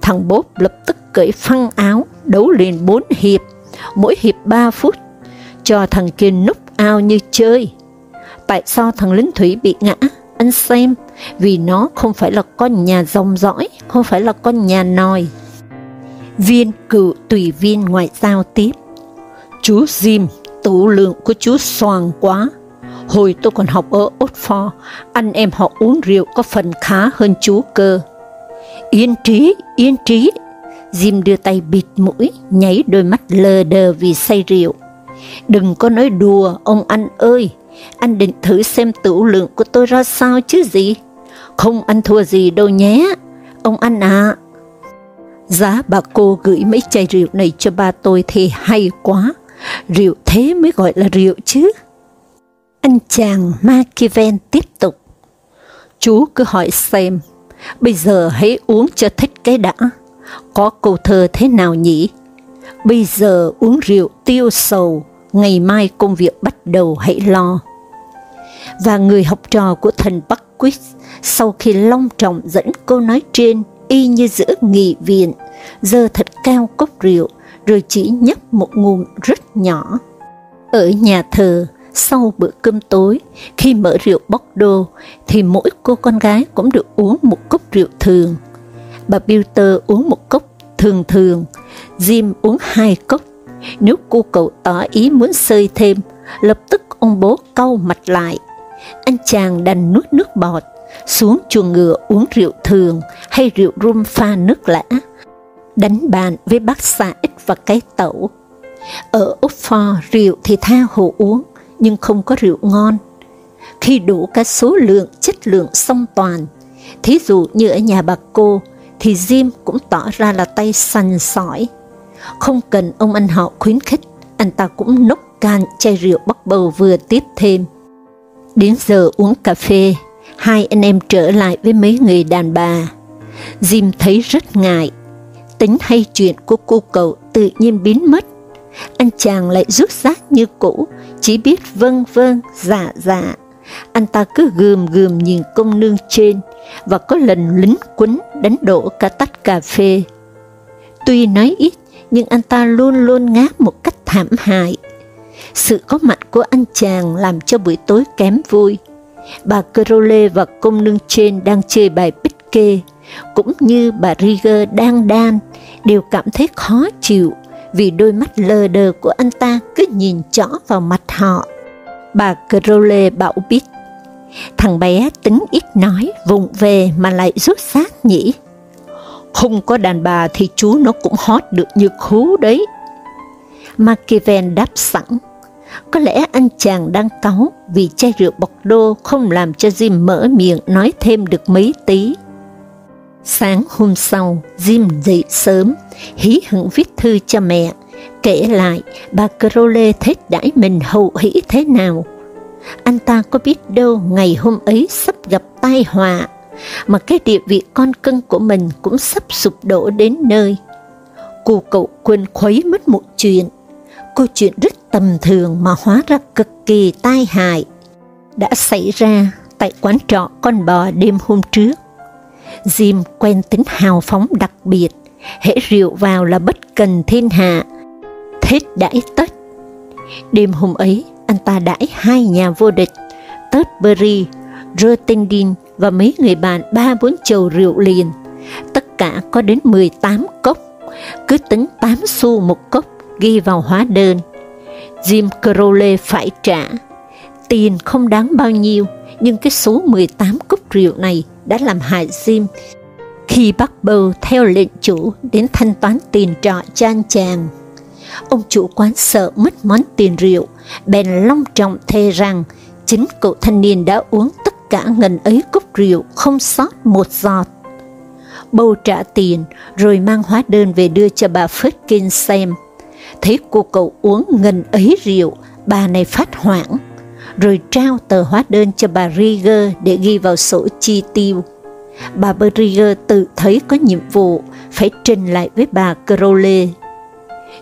Thằng Bob lập tức cởi phăng áo, đấu liền bốn hiệp, mỗi hiệp ba phút, cho thằng kia núp ao như chơi. Tại sao thằng lính thủy bị ngã? Anh xem, vì nó không phải là con nhà dòng dõi, không phải là con nhà nòi. Viên cựu tùy viên ngoại giao tiếp. Chú Jim, tủ lượng của chú soàng quá. Hồi tôi còn học ở Oxford, anh em họ uống rượu có phần khá hơn chú cơ. Yên trí, yên trí. Jim đưa tay bịt mũi, nháy đôi mắt lờ đờ vì say rượu. Đừng có nói đùa, ông anh ơi, anh định thử xem tửu lượng của tôi ra sao chứ gì? Không ăn thua gì đâu nhé, ông anh ạ. À. Giá bà cô gửi mấy chai rượu này cho ba tôi thì hay quá, rượu thế mới gọi là rượu chứ. Anh chàng Machiavelli tiếp tục. Chú cứ hỏi xem, bây giờ hãy uống cho thích cái đã. Có câu thơ thế nào nhỉ? Bây giờ uống rượu tiêu sầu, ngày mai công việc bắt đầu hãy lo. Và người học trò của thần Bắc Quýt, sau khi long trọng dẫn câu nói trên, y như giữa nghị viện, giờ thật cao cốc rượu, rồi chỉ nhấp một ngụm rất nhỏ. Ở nhà thờ, sau bữa cơm tối, khi mở rượu bóc đô, thì mỗi cô con gái cũng được uống một cốc rượu thường. Bà Bilter uống một cốc thường thường, Jim uống hai cốc. Nếu cô cậu tỏ ý muốn sơi thêm, lập tức ông bố cau mặt lại. Anh chàng đành nuốt nước bọt, xuống chuồng ngựa uống rượu thường hay rượu rum pha nước lã, đánh bàn với bác xã ít và cái tẩu. Ở Oxford rượu thì tha hồ uống, nhưng không có rượu ngon. Khi đủ cả số lượng, chất lượng song toàn, thí dụ như ở nhà bà cô, thì Jim cũng tỏ ra là tay sành sỏi. Không cần ông anh họ khuyến khích, anh ta cũng nốc can chai rượu bắc bầu vừa tiếp thêm. Đến giờ uống cà phê, hai anh em trở lại với mấy người đàn bà. Jim thấy rất ngại, tính hay chuyện của cô cậu tự nhiên biến mất. Anh chàng lại rút rác như cũ, chỉ biết vâng vâng, dạ dạ. Anh ta cứ gườm gườm nhìn công nương trên, và có lần lính quấn đánh đổ cả tách cà phê. Tuy nói ít, nhưng anh ta luôn luôn ngáp một cách thảm hại. Sự có mặt của anh chàng làm cho buổi tối kém vui. Bà Crowley và công nương trên đang chơi bài bích kê, cũng như bà Rieger đang đan, đều cảm thấy khó chịu vì đôi mắt lờ đờ của anh ta cứ nhìn chõ vào mặt họ. Bà Crowley bảo biết, thằng bé tính ít nói, vùng về mà lại rút xác nhỉ. Không có đàn bà thì chú nó cũng hót được như khú đấy. Machiavel đáp sẵn, có lẽ anh chàng đang cáu vì chai rượu bọc đô không làm cho Jim mở miệng nói thêm được mấy tí. Sáng hôm sau, Jim dậy sớm, hí hửng viết thư cho mẹ, kể lại bà Crowley thết đãi mình hậu hỷ thế nào. Anh ta có biết đâu ngày hôm ấy sắp gặp tai họa, mà cái địa vị con cưng của mình cũng sắp sụp đổ đến nơi. Cô cậu quên khuấy mất một chuyện, câu chuyện rất tầm thường mà hóa ra cực kỳ tai hại, đã xảy ra tại quán trọ con bò đêm hôm trước. Jim quen tính hào phóng đặc biệt, hễ rượu vào là bất cần thiên hạ, thết đãi tất. Đêm hôm ấy, anh ta đãi hai nhà vô địch, Tutbury, Rotendin và mấy người bạn ba bốn chầu rượu liền, tất cả có đến 18 cốc, cứ tính 8 xu một cốc ghi vào hóa đơn. Jim Crowley phải trả. Tiền không đáng bao nhiêu, nhưng cái số 18 cốc rượu này đã làm hại Jim. Khi bắt bầu theo lệnh chủ đến thanh toán tiền trọ cho anh chàng, Ông chủ quán sợ mất món tiền rượu, bèn long trọng thề rằng chính cậu thanh niên đã uống tất cả ngần ấy cốc rượu không sót một giọt. Bầu trả tiền rồi mang hóa đơn về đưa cho bà Phớtkin xem. Thấy cô cậu uống ngần ấy rượu, bà này phát hoảng, rồi trao tờ hóa đơn cho bà Rieger để ghi vào sổ chi tiêu. Bà Berger tự thấy có nhiệm vụ phải trình lại với bà Crowley.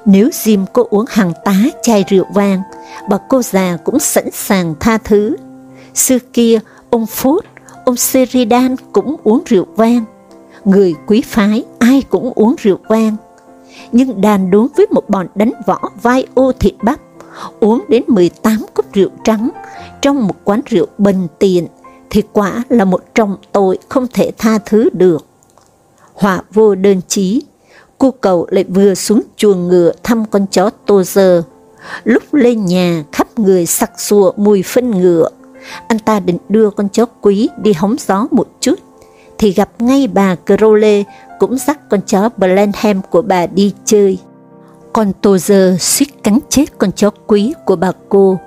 Nếu Jim có uống hàng tá chai rượu vang, bà cô già cũng sẵn sàng tha thứ. Xưa kia, ông Phút, ông Seridan cũng uống rượu vang. Người quý phái ai cũng uống rượu vang. Nhưng đàn đối với một bọn đánh võ vai ô thịt bắp, uống đến 18 cốc rượu trắng trong một quán rượu bần tiền thì quả là một trọng tội không thể tha thứ được. Họa vô đơn chí, Cô cậu lại vừa xuống chuồng ngựa thăm con chó tô giờ. Lúc lên nhà khắp người sặc sụa mùi phân ngựa, anh ta định đưa con chó quý đi hóng gió một chút, thì gặp ngay bà Crowley cũng dắt con chó Blenheim của bà đi chơi. Con tô giờ suýt cắn chết con chó quý của bà cô.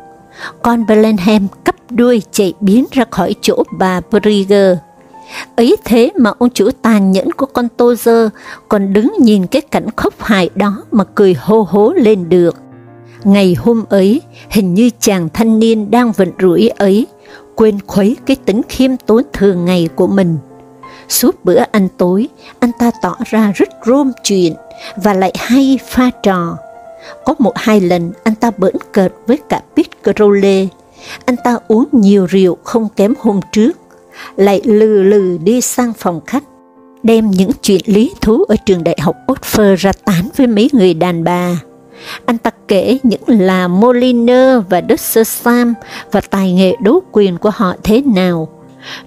Con Blenheim cắp đuôi chạy biến ra khỏi chỗ bà Brigger. Ấy thế mà ông chủ tàn nhẫn của con Tô Dơ còn đứng nhìn cái cảnh khốc hại đó mà cười hô hố lên được. Ngày hôm ấy, hình như chàng thanh niên đang vận rủi ấy, quên khuấy cái tính khiêm tốn thường ngày của mình. Suốt bữa ăn tối, anh ta tỏ ra rất rôm chuyện và lại hay pha trò. Có một hai lần anh ta bỡn cợt với cả Pete Crowley, anh ta uống nhiều rượu không kém hôm trước, lại lừ lừ đi sang phòng khách, đem những chuyện lý thú ở trường đại học Oxford ra tán với mấy người đàn bà. Anh ta kể những là Moliner và Dusser Sam và tài nghệ đấu quyền của họ thế nào,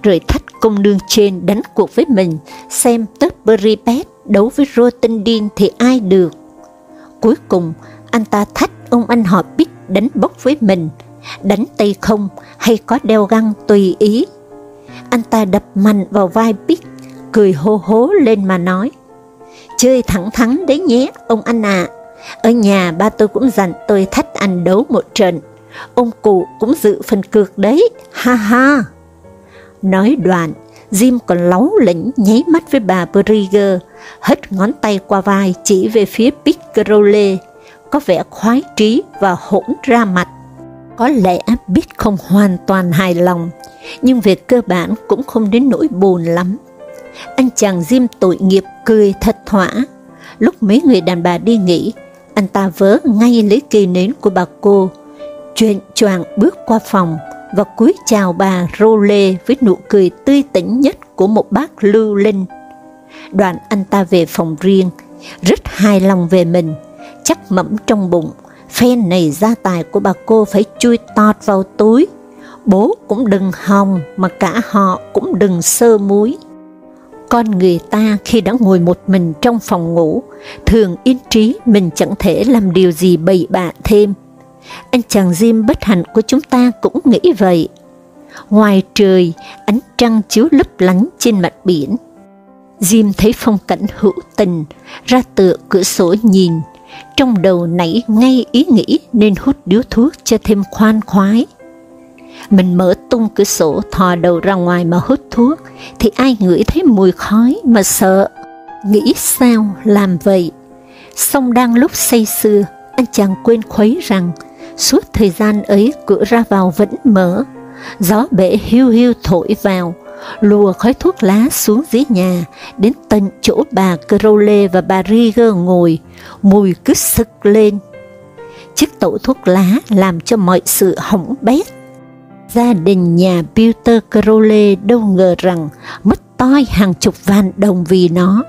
rồi thách công nương trên đánh cuộc với mình xem Tutbury Pet đấu với Rotendin thì ai được. Cuối cùng, anh ta thách ông anh họ biết đánh bốc với mình, đánh tay không hay có đeo găng tùy ý. Anh ta đập mạnh vào vai Bích, cười hô hố lên mà nói, chơi thẳng thắn đấy nhé, ông anh ạ. À. Ở nhà ba tôi cũng dặn tôi thách anh đấu một trận, ông cụ cũng dự phần cược đấy, ha ha. Nói đoạn, Jim còn láu lĩnh nháy mắt với bà Brigger, hất ngón tay qua vai chỉ về phía Piccarole, có vẻ khoái trí và hỗn ra mặt. Có lẽ biết không hoàn toàn hài lòng, nhưng về cơ bản cũng không đến nỗi buồn lắm. Anh chàng diêm tội nghiệp cười thật thỏa. Lúc mấy người đàn bà đi nghỉ, anh ta vớ ngay lấy cây nến của bà cô, chuyện choàng bước qua phòng và cúi chào bà rô lê với nụ cười tươi tỉnh nhất của một bác lưu linh. Đoạn anh ta về phòng riêng, rất hài lòng về mình, chắc mẩm trong bụng, phen này gia tài của bà cô phải chui tọt vào túi. Bố cũng đừng hòng, mà cả họ cũng đừng sơ muối. Con người ta khi đã ngồi một mình trong phòng ngủ, thường yên trí mình chẳng thể làm điều gì bậy bạ thêm. Anh chàng Jim bất hạnh của chúng ta cũng nghĩ vậy. Ngoài trời, ánh trăng chiếu lấp lánh trên mặt biển. Jim thấy phong cảnh hữu tình, ra tựa cửa sổ nhìn, trong đầu nảy ngay ý nghĩ nên hút điếu thuốc cho thêm khoan khoái. Mình mở tung cửa sổ thò đầu ra ngoài mà hút thuốc, thì ai ngửi thấy mùi khói mà sợ. Nghĩ sao làm vậy? Xong đang lúc say sưa, anh chàng quên khuấy rằng suốt thời gian ấy cửa ra vào vẫn mở, gió bể hiu hiu thổi vào, lùa khói thuốc lá xuống dưới nhà, đến tận chỗ bà Crowley và bà Rieger ngồi, mùi cứ sực lên. Chiếc tẩu thuốc lá làm cho mọi sự hỏng bét. Gia đình nhà Peter Crowley đâu ngờ rằng mất toi hàng chục vạn đồng vì nó.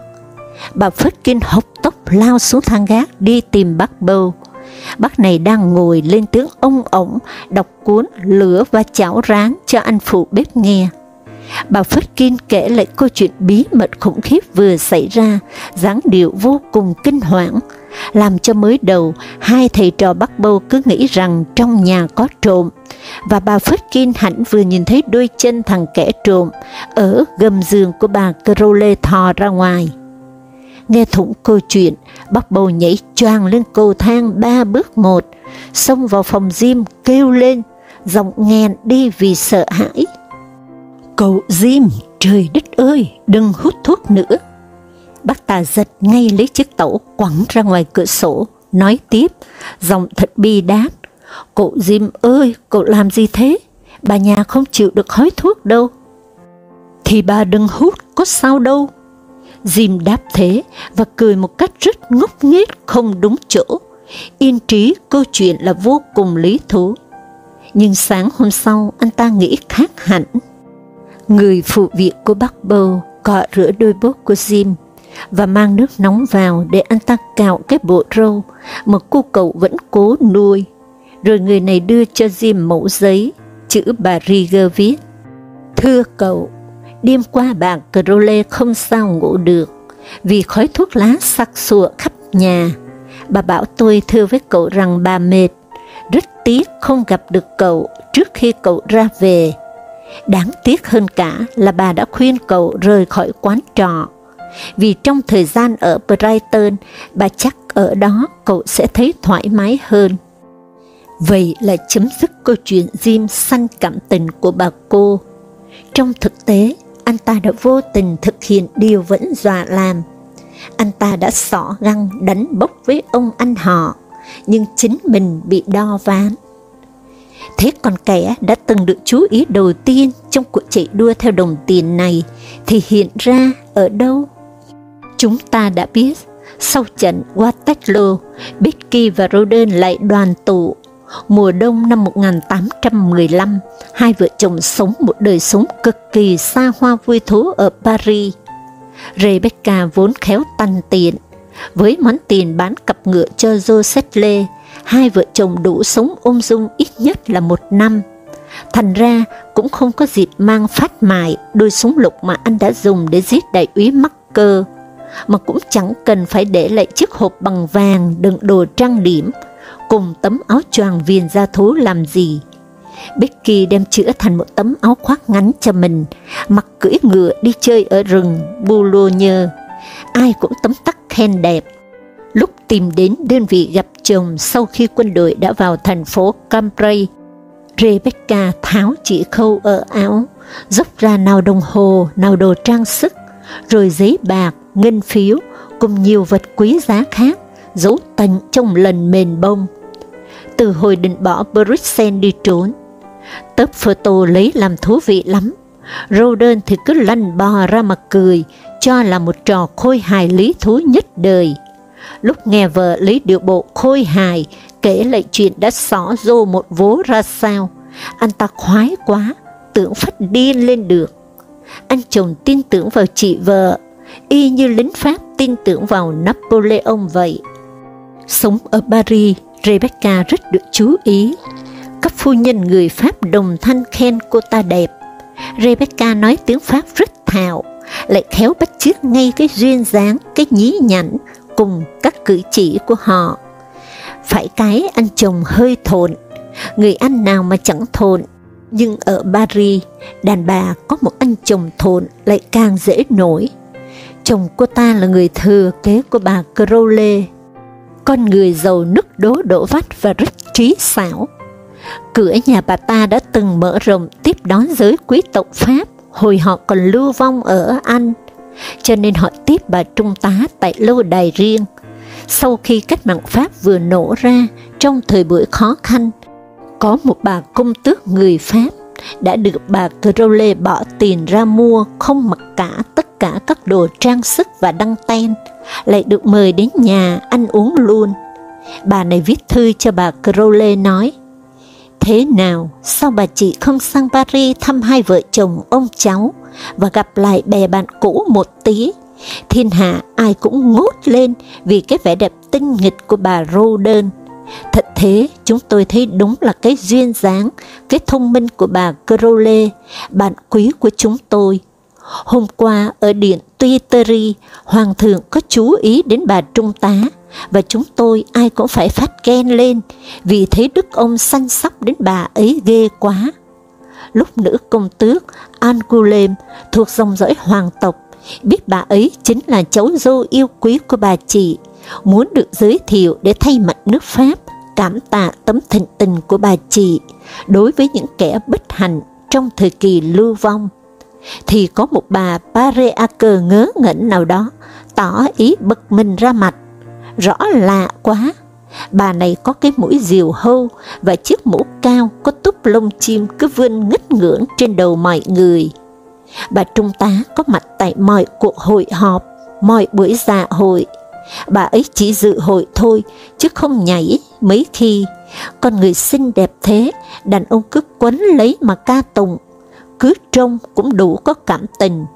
Bà Phất hộc tốc lao xuống thang gác đi tìm bác bâu. Bác này đang ngồi lên tiếng ông ổng, đọc cuốn Lửa và chảo rán cho anh phụ bếp nghe. Bà Phất kể lại câu chuyện bí mật khủng khiếp vừa xảy ra, dáng điệu vô cùng kinh hoàng, làm cho mới đầu hai thầy trò bắt Bâu cứ nghĩ rằng trong nhà có trộm, và bà Phất hẳn vừa nhìn thấy đôi chân thằng kẻ trộm ở gầm giường của bà Crowley thò ra ngoài. Nghe thủng câu chuyện, Bác bầu nhảy choàng lên cầu thang ba bước một, xông vào phòng Jim kêu lên, giọng nghẹn đi vì sợ hãi. Cậu Jim, trời đất ơi, đừng hút thuốc nữa. Bác ta giật ngay lấy chiếc tẩu quẳng ra ngoài cửa sổ, nói tiếp, giọng thật bi đát. Cậu Jim ơi, cậu làm gì thế? Bà nhà không chịu được khói thuốc đâu. Thì bà đừng hút, có sao đâu. Jim đáp thế và cười một cách rất ngốc nghếch không đúng chỗ. Yên trí câu chuyện là vô cùng lý thú. Nhưng sáng hôm sau anh ta nghĩ khác hẳn. Người phụ việc của bác bầu cọ rửa đôi bốt của Jim và mang nước nóng vào để anh ta cạo cái bộ râu mà cô cậu vẫn cố nuôi. Rồi người này đưa cho Jim mẫu giấy, chữ bà Rieger viết. Thưa cậu, đêm qua bà Crowley không sao ngủ được, vì khói thuốc lá sặc sụa khắp nhà. Bà bảo tôi thưa với cậu rằng bà mệt, rất tiếc không gặp được cậu trước khi cậu ra về. Đáng tiếc hơn cả là bà đã khuyên cậu rời khỏi quán trọ, vì trong thời gian ở Brighton, bà chắc ở đó cậu sẽ thấy thoải mái hơn. Vậy là chấm dứt câu chuyện Jim săn cảm tình của bà cô. Trong thực tế, anh ta đã vô tình thực hiện điều vẫn dọa làm. Anh ta đã xỏ găng đánh bốc với ông anh họ, nhưng chính mình bị đo ván. Thế còn kẻ đã từng được chú ý đầu tiên trong cuộc chạy đua theo đồng tiền này thì hiện ra ở đâu? Chúng ta đã biết, sau trận Waterloo, Becky và Roden lại đoàn tụ. Mùa đông năm 1815, hai vợ chồng sống một đời sống cực kỳ xa hoa vui thú ở Paris. Rebecca vốn khéo tăn tiền, với món tiền bán cặp ngựa cho Joseph Lê, hai vợ chồng đủ sống ôm dung ít nhất là một năm. Thành ra cũng không có dịp mang phát mại đôi súng lục mà anh đã dùng để giết đại úy mắc cơ, mà cũng chẳng cần phải để lại chiếc hộp bằng vàng đựng đồ trang điểm, cùng tấm áo choàng viền da thú làm gì. Becky đem chữa thành một tấm áo khoác ngắn cho mình, mặc cưỡi ngựa đi chơi ở rừng Boulogne. Ai cũng tấm tắc khen đẹp. Lúc tìm đến đơn vị gặp chồng sau khi quân đội đã vào thành phố Cambrai, Rebecca tháo chỉ khâu ở áo, dốc ra nào đồng hồ, nào đồ trang sức, rồi giấy bạc, ngân phiếu, cùng nhiều vật quý giá khác, giấu tận trong lần mền bông. Từ hồi định bỏ Bruxelles đi trốn, tớp photo lấy làm thú vị lắm. Roden thì cứ lăn bò ra mà cười, cho là một trò khôi hài lý thú nhất đời. Lúc nghe vợ lấy điệu bộ khôi hài, kể lại chuyện đã xỏ rô một vố ra sao, anh ta khoái quá, tưởng phát điên lên được. Anh chồng tin tưởng vào chị vợ, y như lính Pháp tin tưởng vào Napoleon vậy. Sống ở Paris, Rebecca rất được chú ý. Các phu nhân người Pháp đồng thanh khen cô ta đẹp. Rebecca nói tiếng Pháp rất thạo, lại khéo bắt chước ngay cái duyên dáng, cái nhí nhảnh cùng các cử chỉ của họ. Phải cái anh chồng hơi thộn, người anh nào mà chẳng thộn, nhưng ở Paris, đàn bà có một anh chồng thộn lại càng dễ nổi. Chồng cô ta là người thừa kế của bà Crowley, con người giàu nức đố đổ vách và rất trí xảo. Cửa nhà bà ta đã từng mở rộng tiếp đón giới quý tộc Pháp hồi họ còn lưu vong ở Anh, cho nên họ tiếp bà trung tá tại lâu đài riêng. Sau khi cách mạng Pháp vừa nổ ra trong thời buổi khó khăn, có một bà công tước người Pháp đã được bà Crowley bỏ tiền ra mua không mặc cả tất cả các đồ trang sức và đăng ten, lại được mời đến nhà ăn uống luôn. Bà này viết thư cho bà Crowley nói, Thế nào, sao bà chị không sang Paris thăm hai vợ chồng ông cháu và gặp lại bè bạn cũ một tí? Thiên hạ ai cũng ngốt lên vì cái vẻ đẹp tinh nghịch của bà Roden. Thật thế, chúng tôi thấy đúng là cái duyên dáng, cái thông minh của bà Crowley, bạn quý của chúng tôi. Hôm qua ở điện Tuiteri, Hoàng thượng có chú ý đến bà Trung tá, và chúng tôi ai cũng phải phát ghen lên, vì thấy đức ông săn sóc đến bà ấy ghê quá. Lúc nữ công tước Angulem thuộc dòng dõi hoàng tộc, biết bà ấy chính là cháu dâu yêu quý của bà chị, muốn được giới thiệu để thay mặt nước Pháp cảm tạ tấm thịnh tình của bà chị đối với những kẻ bất hạnh trong thời kỳ lưu vong, thì có một bà Pareaker ngớ ngẩn nào đó tỏ ý bực mình ra mặt. Rõ lạ quá, bà này có cái mũi diều hâu và chiếc mũ cao có túp lông chim cứ vươn ngất ngưỡng trên đầu mọi người. Bà Trung tá có mặt tại mọi cuộc hội họp, mọi buổi dạ hội. Bà ấy chỉ dự hội thôi, chứ không nhảy mấy khi. Con người xinh đẹp thế, đàn ông cứ quấn lấy mà ca tụng, cứ trông cũng đủ có cảm tình,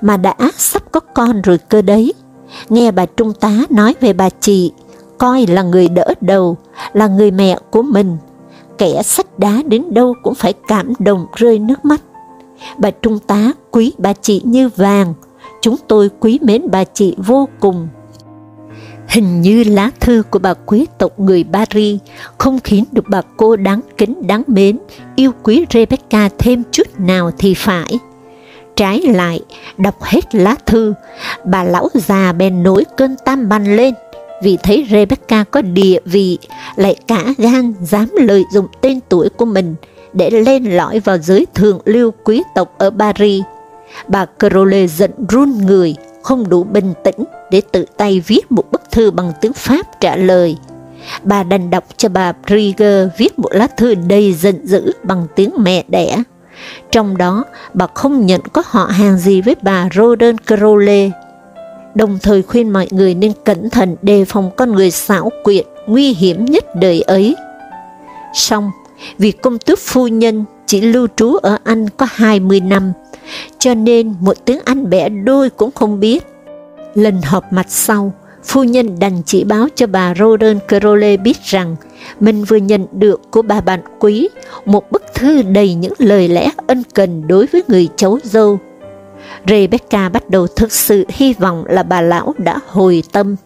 mà đã sắp có con rồi cơ đấy. Nghe bà Trung tá nói về bà chị, coi là người đỡ đầu, là người mẹ của mình, kẻ sách đá đến đâu cũng phải cảm động rơi nước mắt. Bà Trung tá quý bà chị như vàng, chúng tôi quý mến bà chị vô cùng. Hình như lá thư của bà quý tộc người Paris không khiến được bà cô đáng kính đáng mến, yêu quý Rebecca thêm chút nào thì phải. Trái lại, đọc hết lá thư, bà lão già bèn nổi cơn tam bành lên, vì thấy Rebecca có địa vị, lại cả gan dám lợi dụng tên tuổi của mình để lên lõi vào giới thượng lưu quý tộc ở Paris. Bà Crowley giận run người, không đủ bình tĩnh để tự tay viết một bức thư bằng tiếng Pháp trả lời. Bà đành đọc cho bà Brigger viết một lá thư đầy giận dữ bằng tiếng mẹ đẻ. Trong đó, bà không nhận có họ hàng gì với bà Roden Crowley, đồng thời khuyên mọi người nên cẩn thận đề phòng con người xảo quyệt, nguy hiểm nhất đời ấy. Xong, vì công tước phu nhân chỉ lưu trú ở Anh có 20 năm, cho nên một tiếng Anh bẻ đôi cũng không biết. Lần họp mặt sau, phu nhân đành chỉ báo cho bà Roden Crowley biết rằng mình vừa nhận được của bà bạn quý một bức thư đầy những lời lẽ ân cần đối với người cháu dâu. Rebecca bắt đầu thực sự hy vọng là bà lão đã hồi tâm.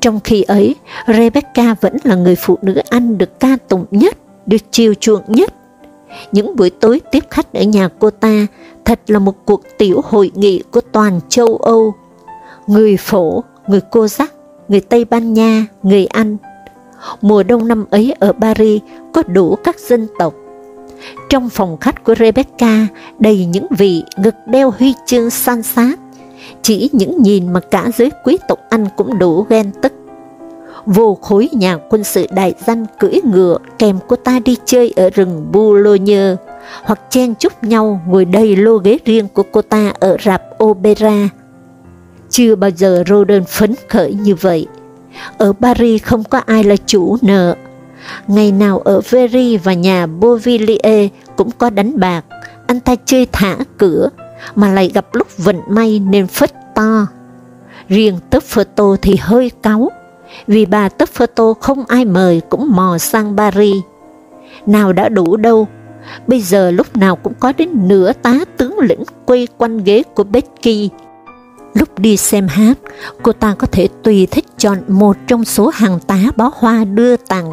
Trong khi ấy, Rebecca vẫn là người phụ nữ Anh được ca tụng nhất, được chiều chuộng nhất. Những buổi tối tiếp khách ở nhà cô ta thật là một cuộc tiểu hội nghị của toàn châu Âu. Người phổ, người cô giác, người Tây Ban Nha, người Anh. Mùa đông năm ấy ở Paris có đủ các dân tộc. Trong phòng khách của Rebecca đầy những vị ngực đeo huy chương san sát, chỉ những nhìn mà cả giới quý tộc Anh cũng đủ ghen tức. Vô khối nhà quân sự đại danh cưỡi ngựa kèm cô ta đi chơi ở rừng Boulogne, hoặc chen chúc nhau ngồi đầy lô ghế riêng của cô ta ở rạp opera. Chưa bao giờ Roden phấn khởi như vậy. Ở Paris không có ai là chủ nợ. Ngày nào ở veri và nhà Bovillier cũng có đánh bạc, anh ta chơi thả cửa, mà lại gặp lúc vận may nên phất to. Riêng tớp thì hơi cáu, vì bà tớp không ai mời cũng mò sang Paris. Nào đã đủ đâu, bây giờ lúc nào cũng có đến nửa tá tướng lĩnh quay quanh ghế của Becky. Lúc đi xem hát, cô ta có thể tùy thích chọn một trong số hàng tá bó hoa đưa tặng.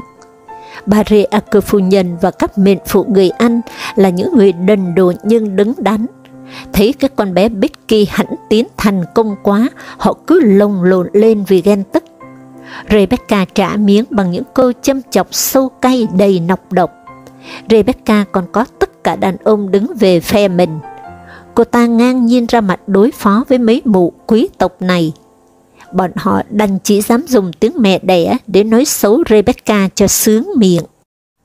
Bà Rê Cơ phu nhân và các mệnh phụ người Anh là những người đần độn nhưng đứng đắn. Thấy cái con bé Becky hẳn tiến thành công quá, họ cứ lồng lộn lên vì ghen tức. Rebecca trả miếng bằng những câu châm chọc sâu cay đầy nọc độc. Rebecca còn có tất cả đàn ông đứng về phe mình. Cô ta ngang nhiên ra mặt đối phó với mấy mụ quý tộc này. Bọn họ đành chỉ dám dùng tiếng mẹ đẻ để nói xấu Rebecca cho sướng miệng.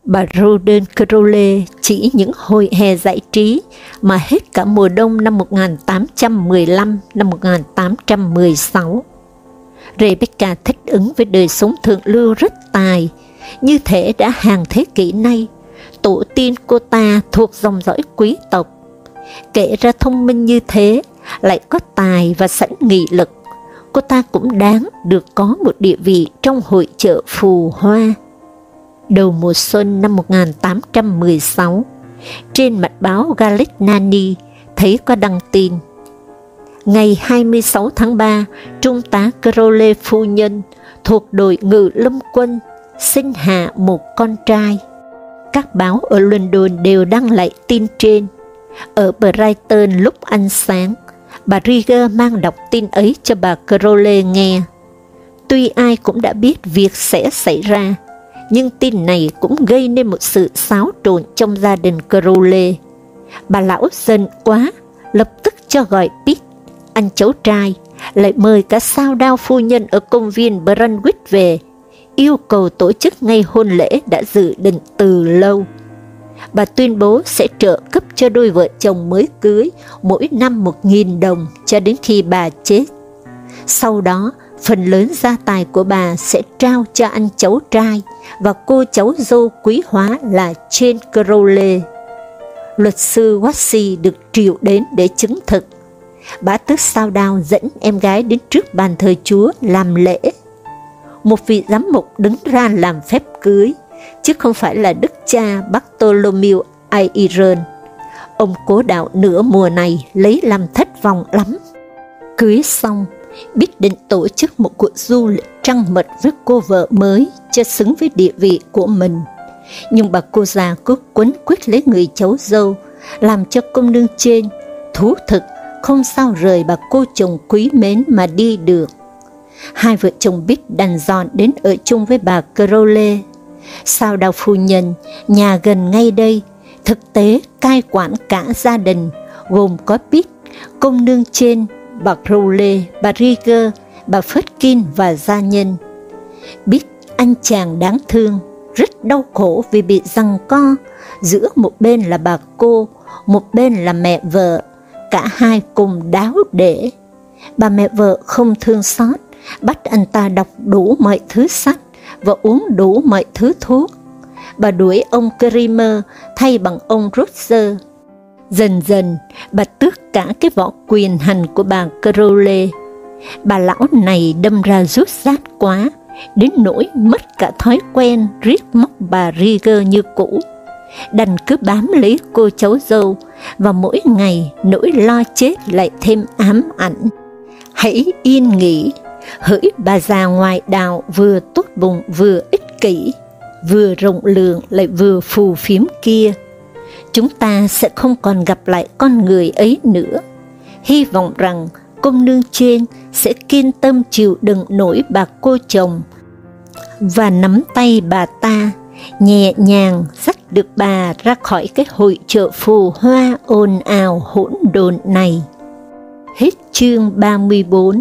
Bà Roden Crowley chỉ những hồi hè giải trí mà hết cả mùa đông năm 1815 năm 1816. Rebecca thích ứng với đời sống thượng lưu rất tài, như thể đã hàng thế kỷ nay tổ tiên cô ta thuộc dòng dõi quý tộc. Kể ra thông minh như thế, lại có tài và sẵn nghị lực, cô ta cũng đáng được có một địa vị trong hội chợ phù hoa. Đầu mùa xuân năm 1816, trên mặt báo Galignani thấy có đăng tin. Ngày 26 tháng 3, Trung tá Crowley phu nhân thuộc đội ngự lâm quân sinh hạ một con trai. Các báo ở London đều đăng lại tin trên. Ở Brighton lúc ăn sáng, bà Rieger mang đọc tin ấy cho bà Crowley nghe. Tuy ai cũng đã biết việc sẽ xảy ra, nhưng tin này cũng gây nên một sự xáo trộn trong gia đình Crowley. Bà lão giận quá, lập tức cho gọi Pete, anh cháu trai, lại mời cả sao đao phu nhân ở công viên Brunwick về, yêu cầu tổ chức ngay hôn lễ đã dự định từ lâu. Bà tuyên bố sẽ trợ cấp cho đôi vợ chồng mới cưới mỗi năm một nghìn đồng cho đến khi bà chết. Sau đó, phần lớn gia tài của bà sẽ trao cho anh cháu trai và cô cháu dâu quý hóa là Jane Crowley. Luật sư Watsi được triệu đến để chứng thực. Bà tước sao đao dẫn em gái đến trước bàn thờ Chúa làm lễ. Một vị giám mục đứng ra làm phép cưới, chứ không phải là đức cha Bartholomew Airon. Ông cố đạo nửa mùa này lấy làm thất vọng lắm. Cưới xong, biết định tổ chức một cuộc du lịch trăng mật với cô vợ mới cho xứng với địa vị của mình. Nhưng bà cô già cứ quấn quýt lấy người cháu dâu, làm cho công nương trên, thú thực, không sao rời bà cô chồng quý mến mà đi được. Hai vợ chồng biết đành dọn đến ở chung với bà Crowley. Sao đào phu nhân, nhà gần ngay đây, thực tế cai quản cả gia đình, gồm có Pete, công nương trên, bà Crowley, bà Rieger, bà Fetkin và gia nhân. Biết anh chàng đáng thương, rất đau khổ vì bị răng co, giữa một bên là bà cô, một bên là mẹ vợ, cả hai cùng đáo để. Bà mẹ vợ không thương xót, bắt anh ta đọc đủ mọi thứ sách và uống đủ mọi thứ thuốc. Bà đuổi ông Kramer thay bằng ông Roger. Dần dần, bà tước cả cái võ quyền hành của bà Crowley. Bà lão này đâm ra rút rát quá, đến nỗi mất cả thói quen riết móc bà Rieger như cũ. Đành cứ bám lấy cô cháu dâu, và mỗi ngày nỗi lo chết lại thêm ám ảnh. Hãy yên nghỉ, hỡi bà già ngoài đạo vừa tốt bụng vừa ích kỷ, vừa rộng lượng lại vừa phù phiếm kia. Chúng ta sẽ không còn gặp lại con người ấy nữa. Hy vọng rằng công nương trên sẽ kiên tâm chịu đựng nổi bà cô chồng và nắm tay bà ta, nhẹ nhàng dắt được bà ra khỏi cái hội chợ phù hoa ồn ào hỗn độn này. Hết chương 34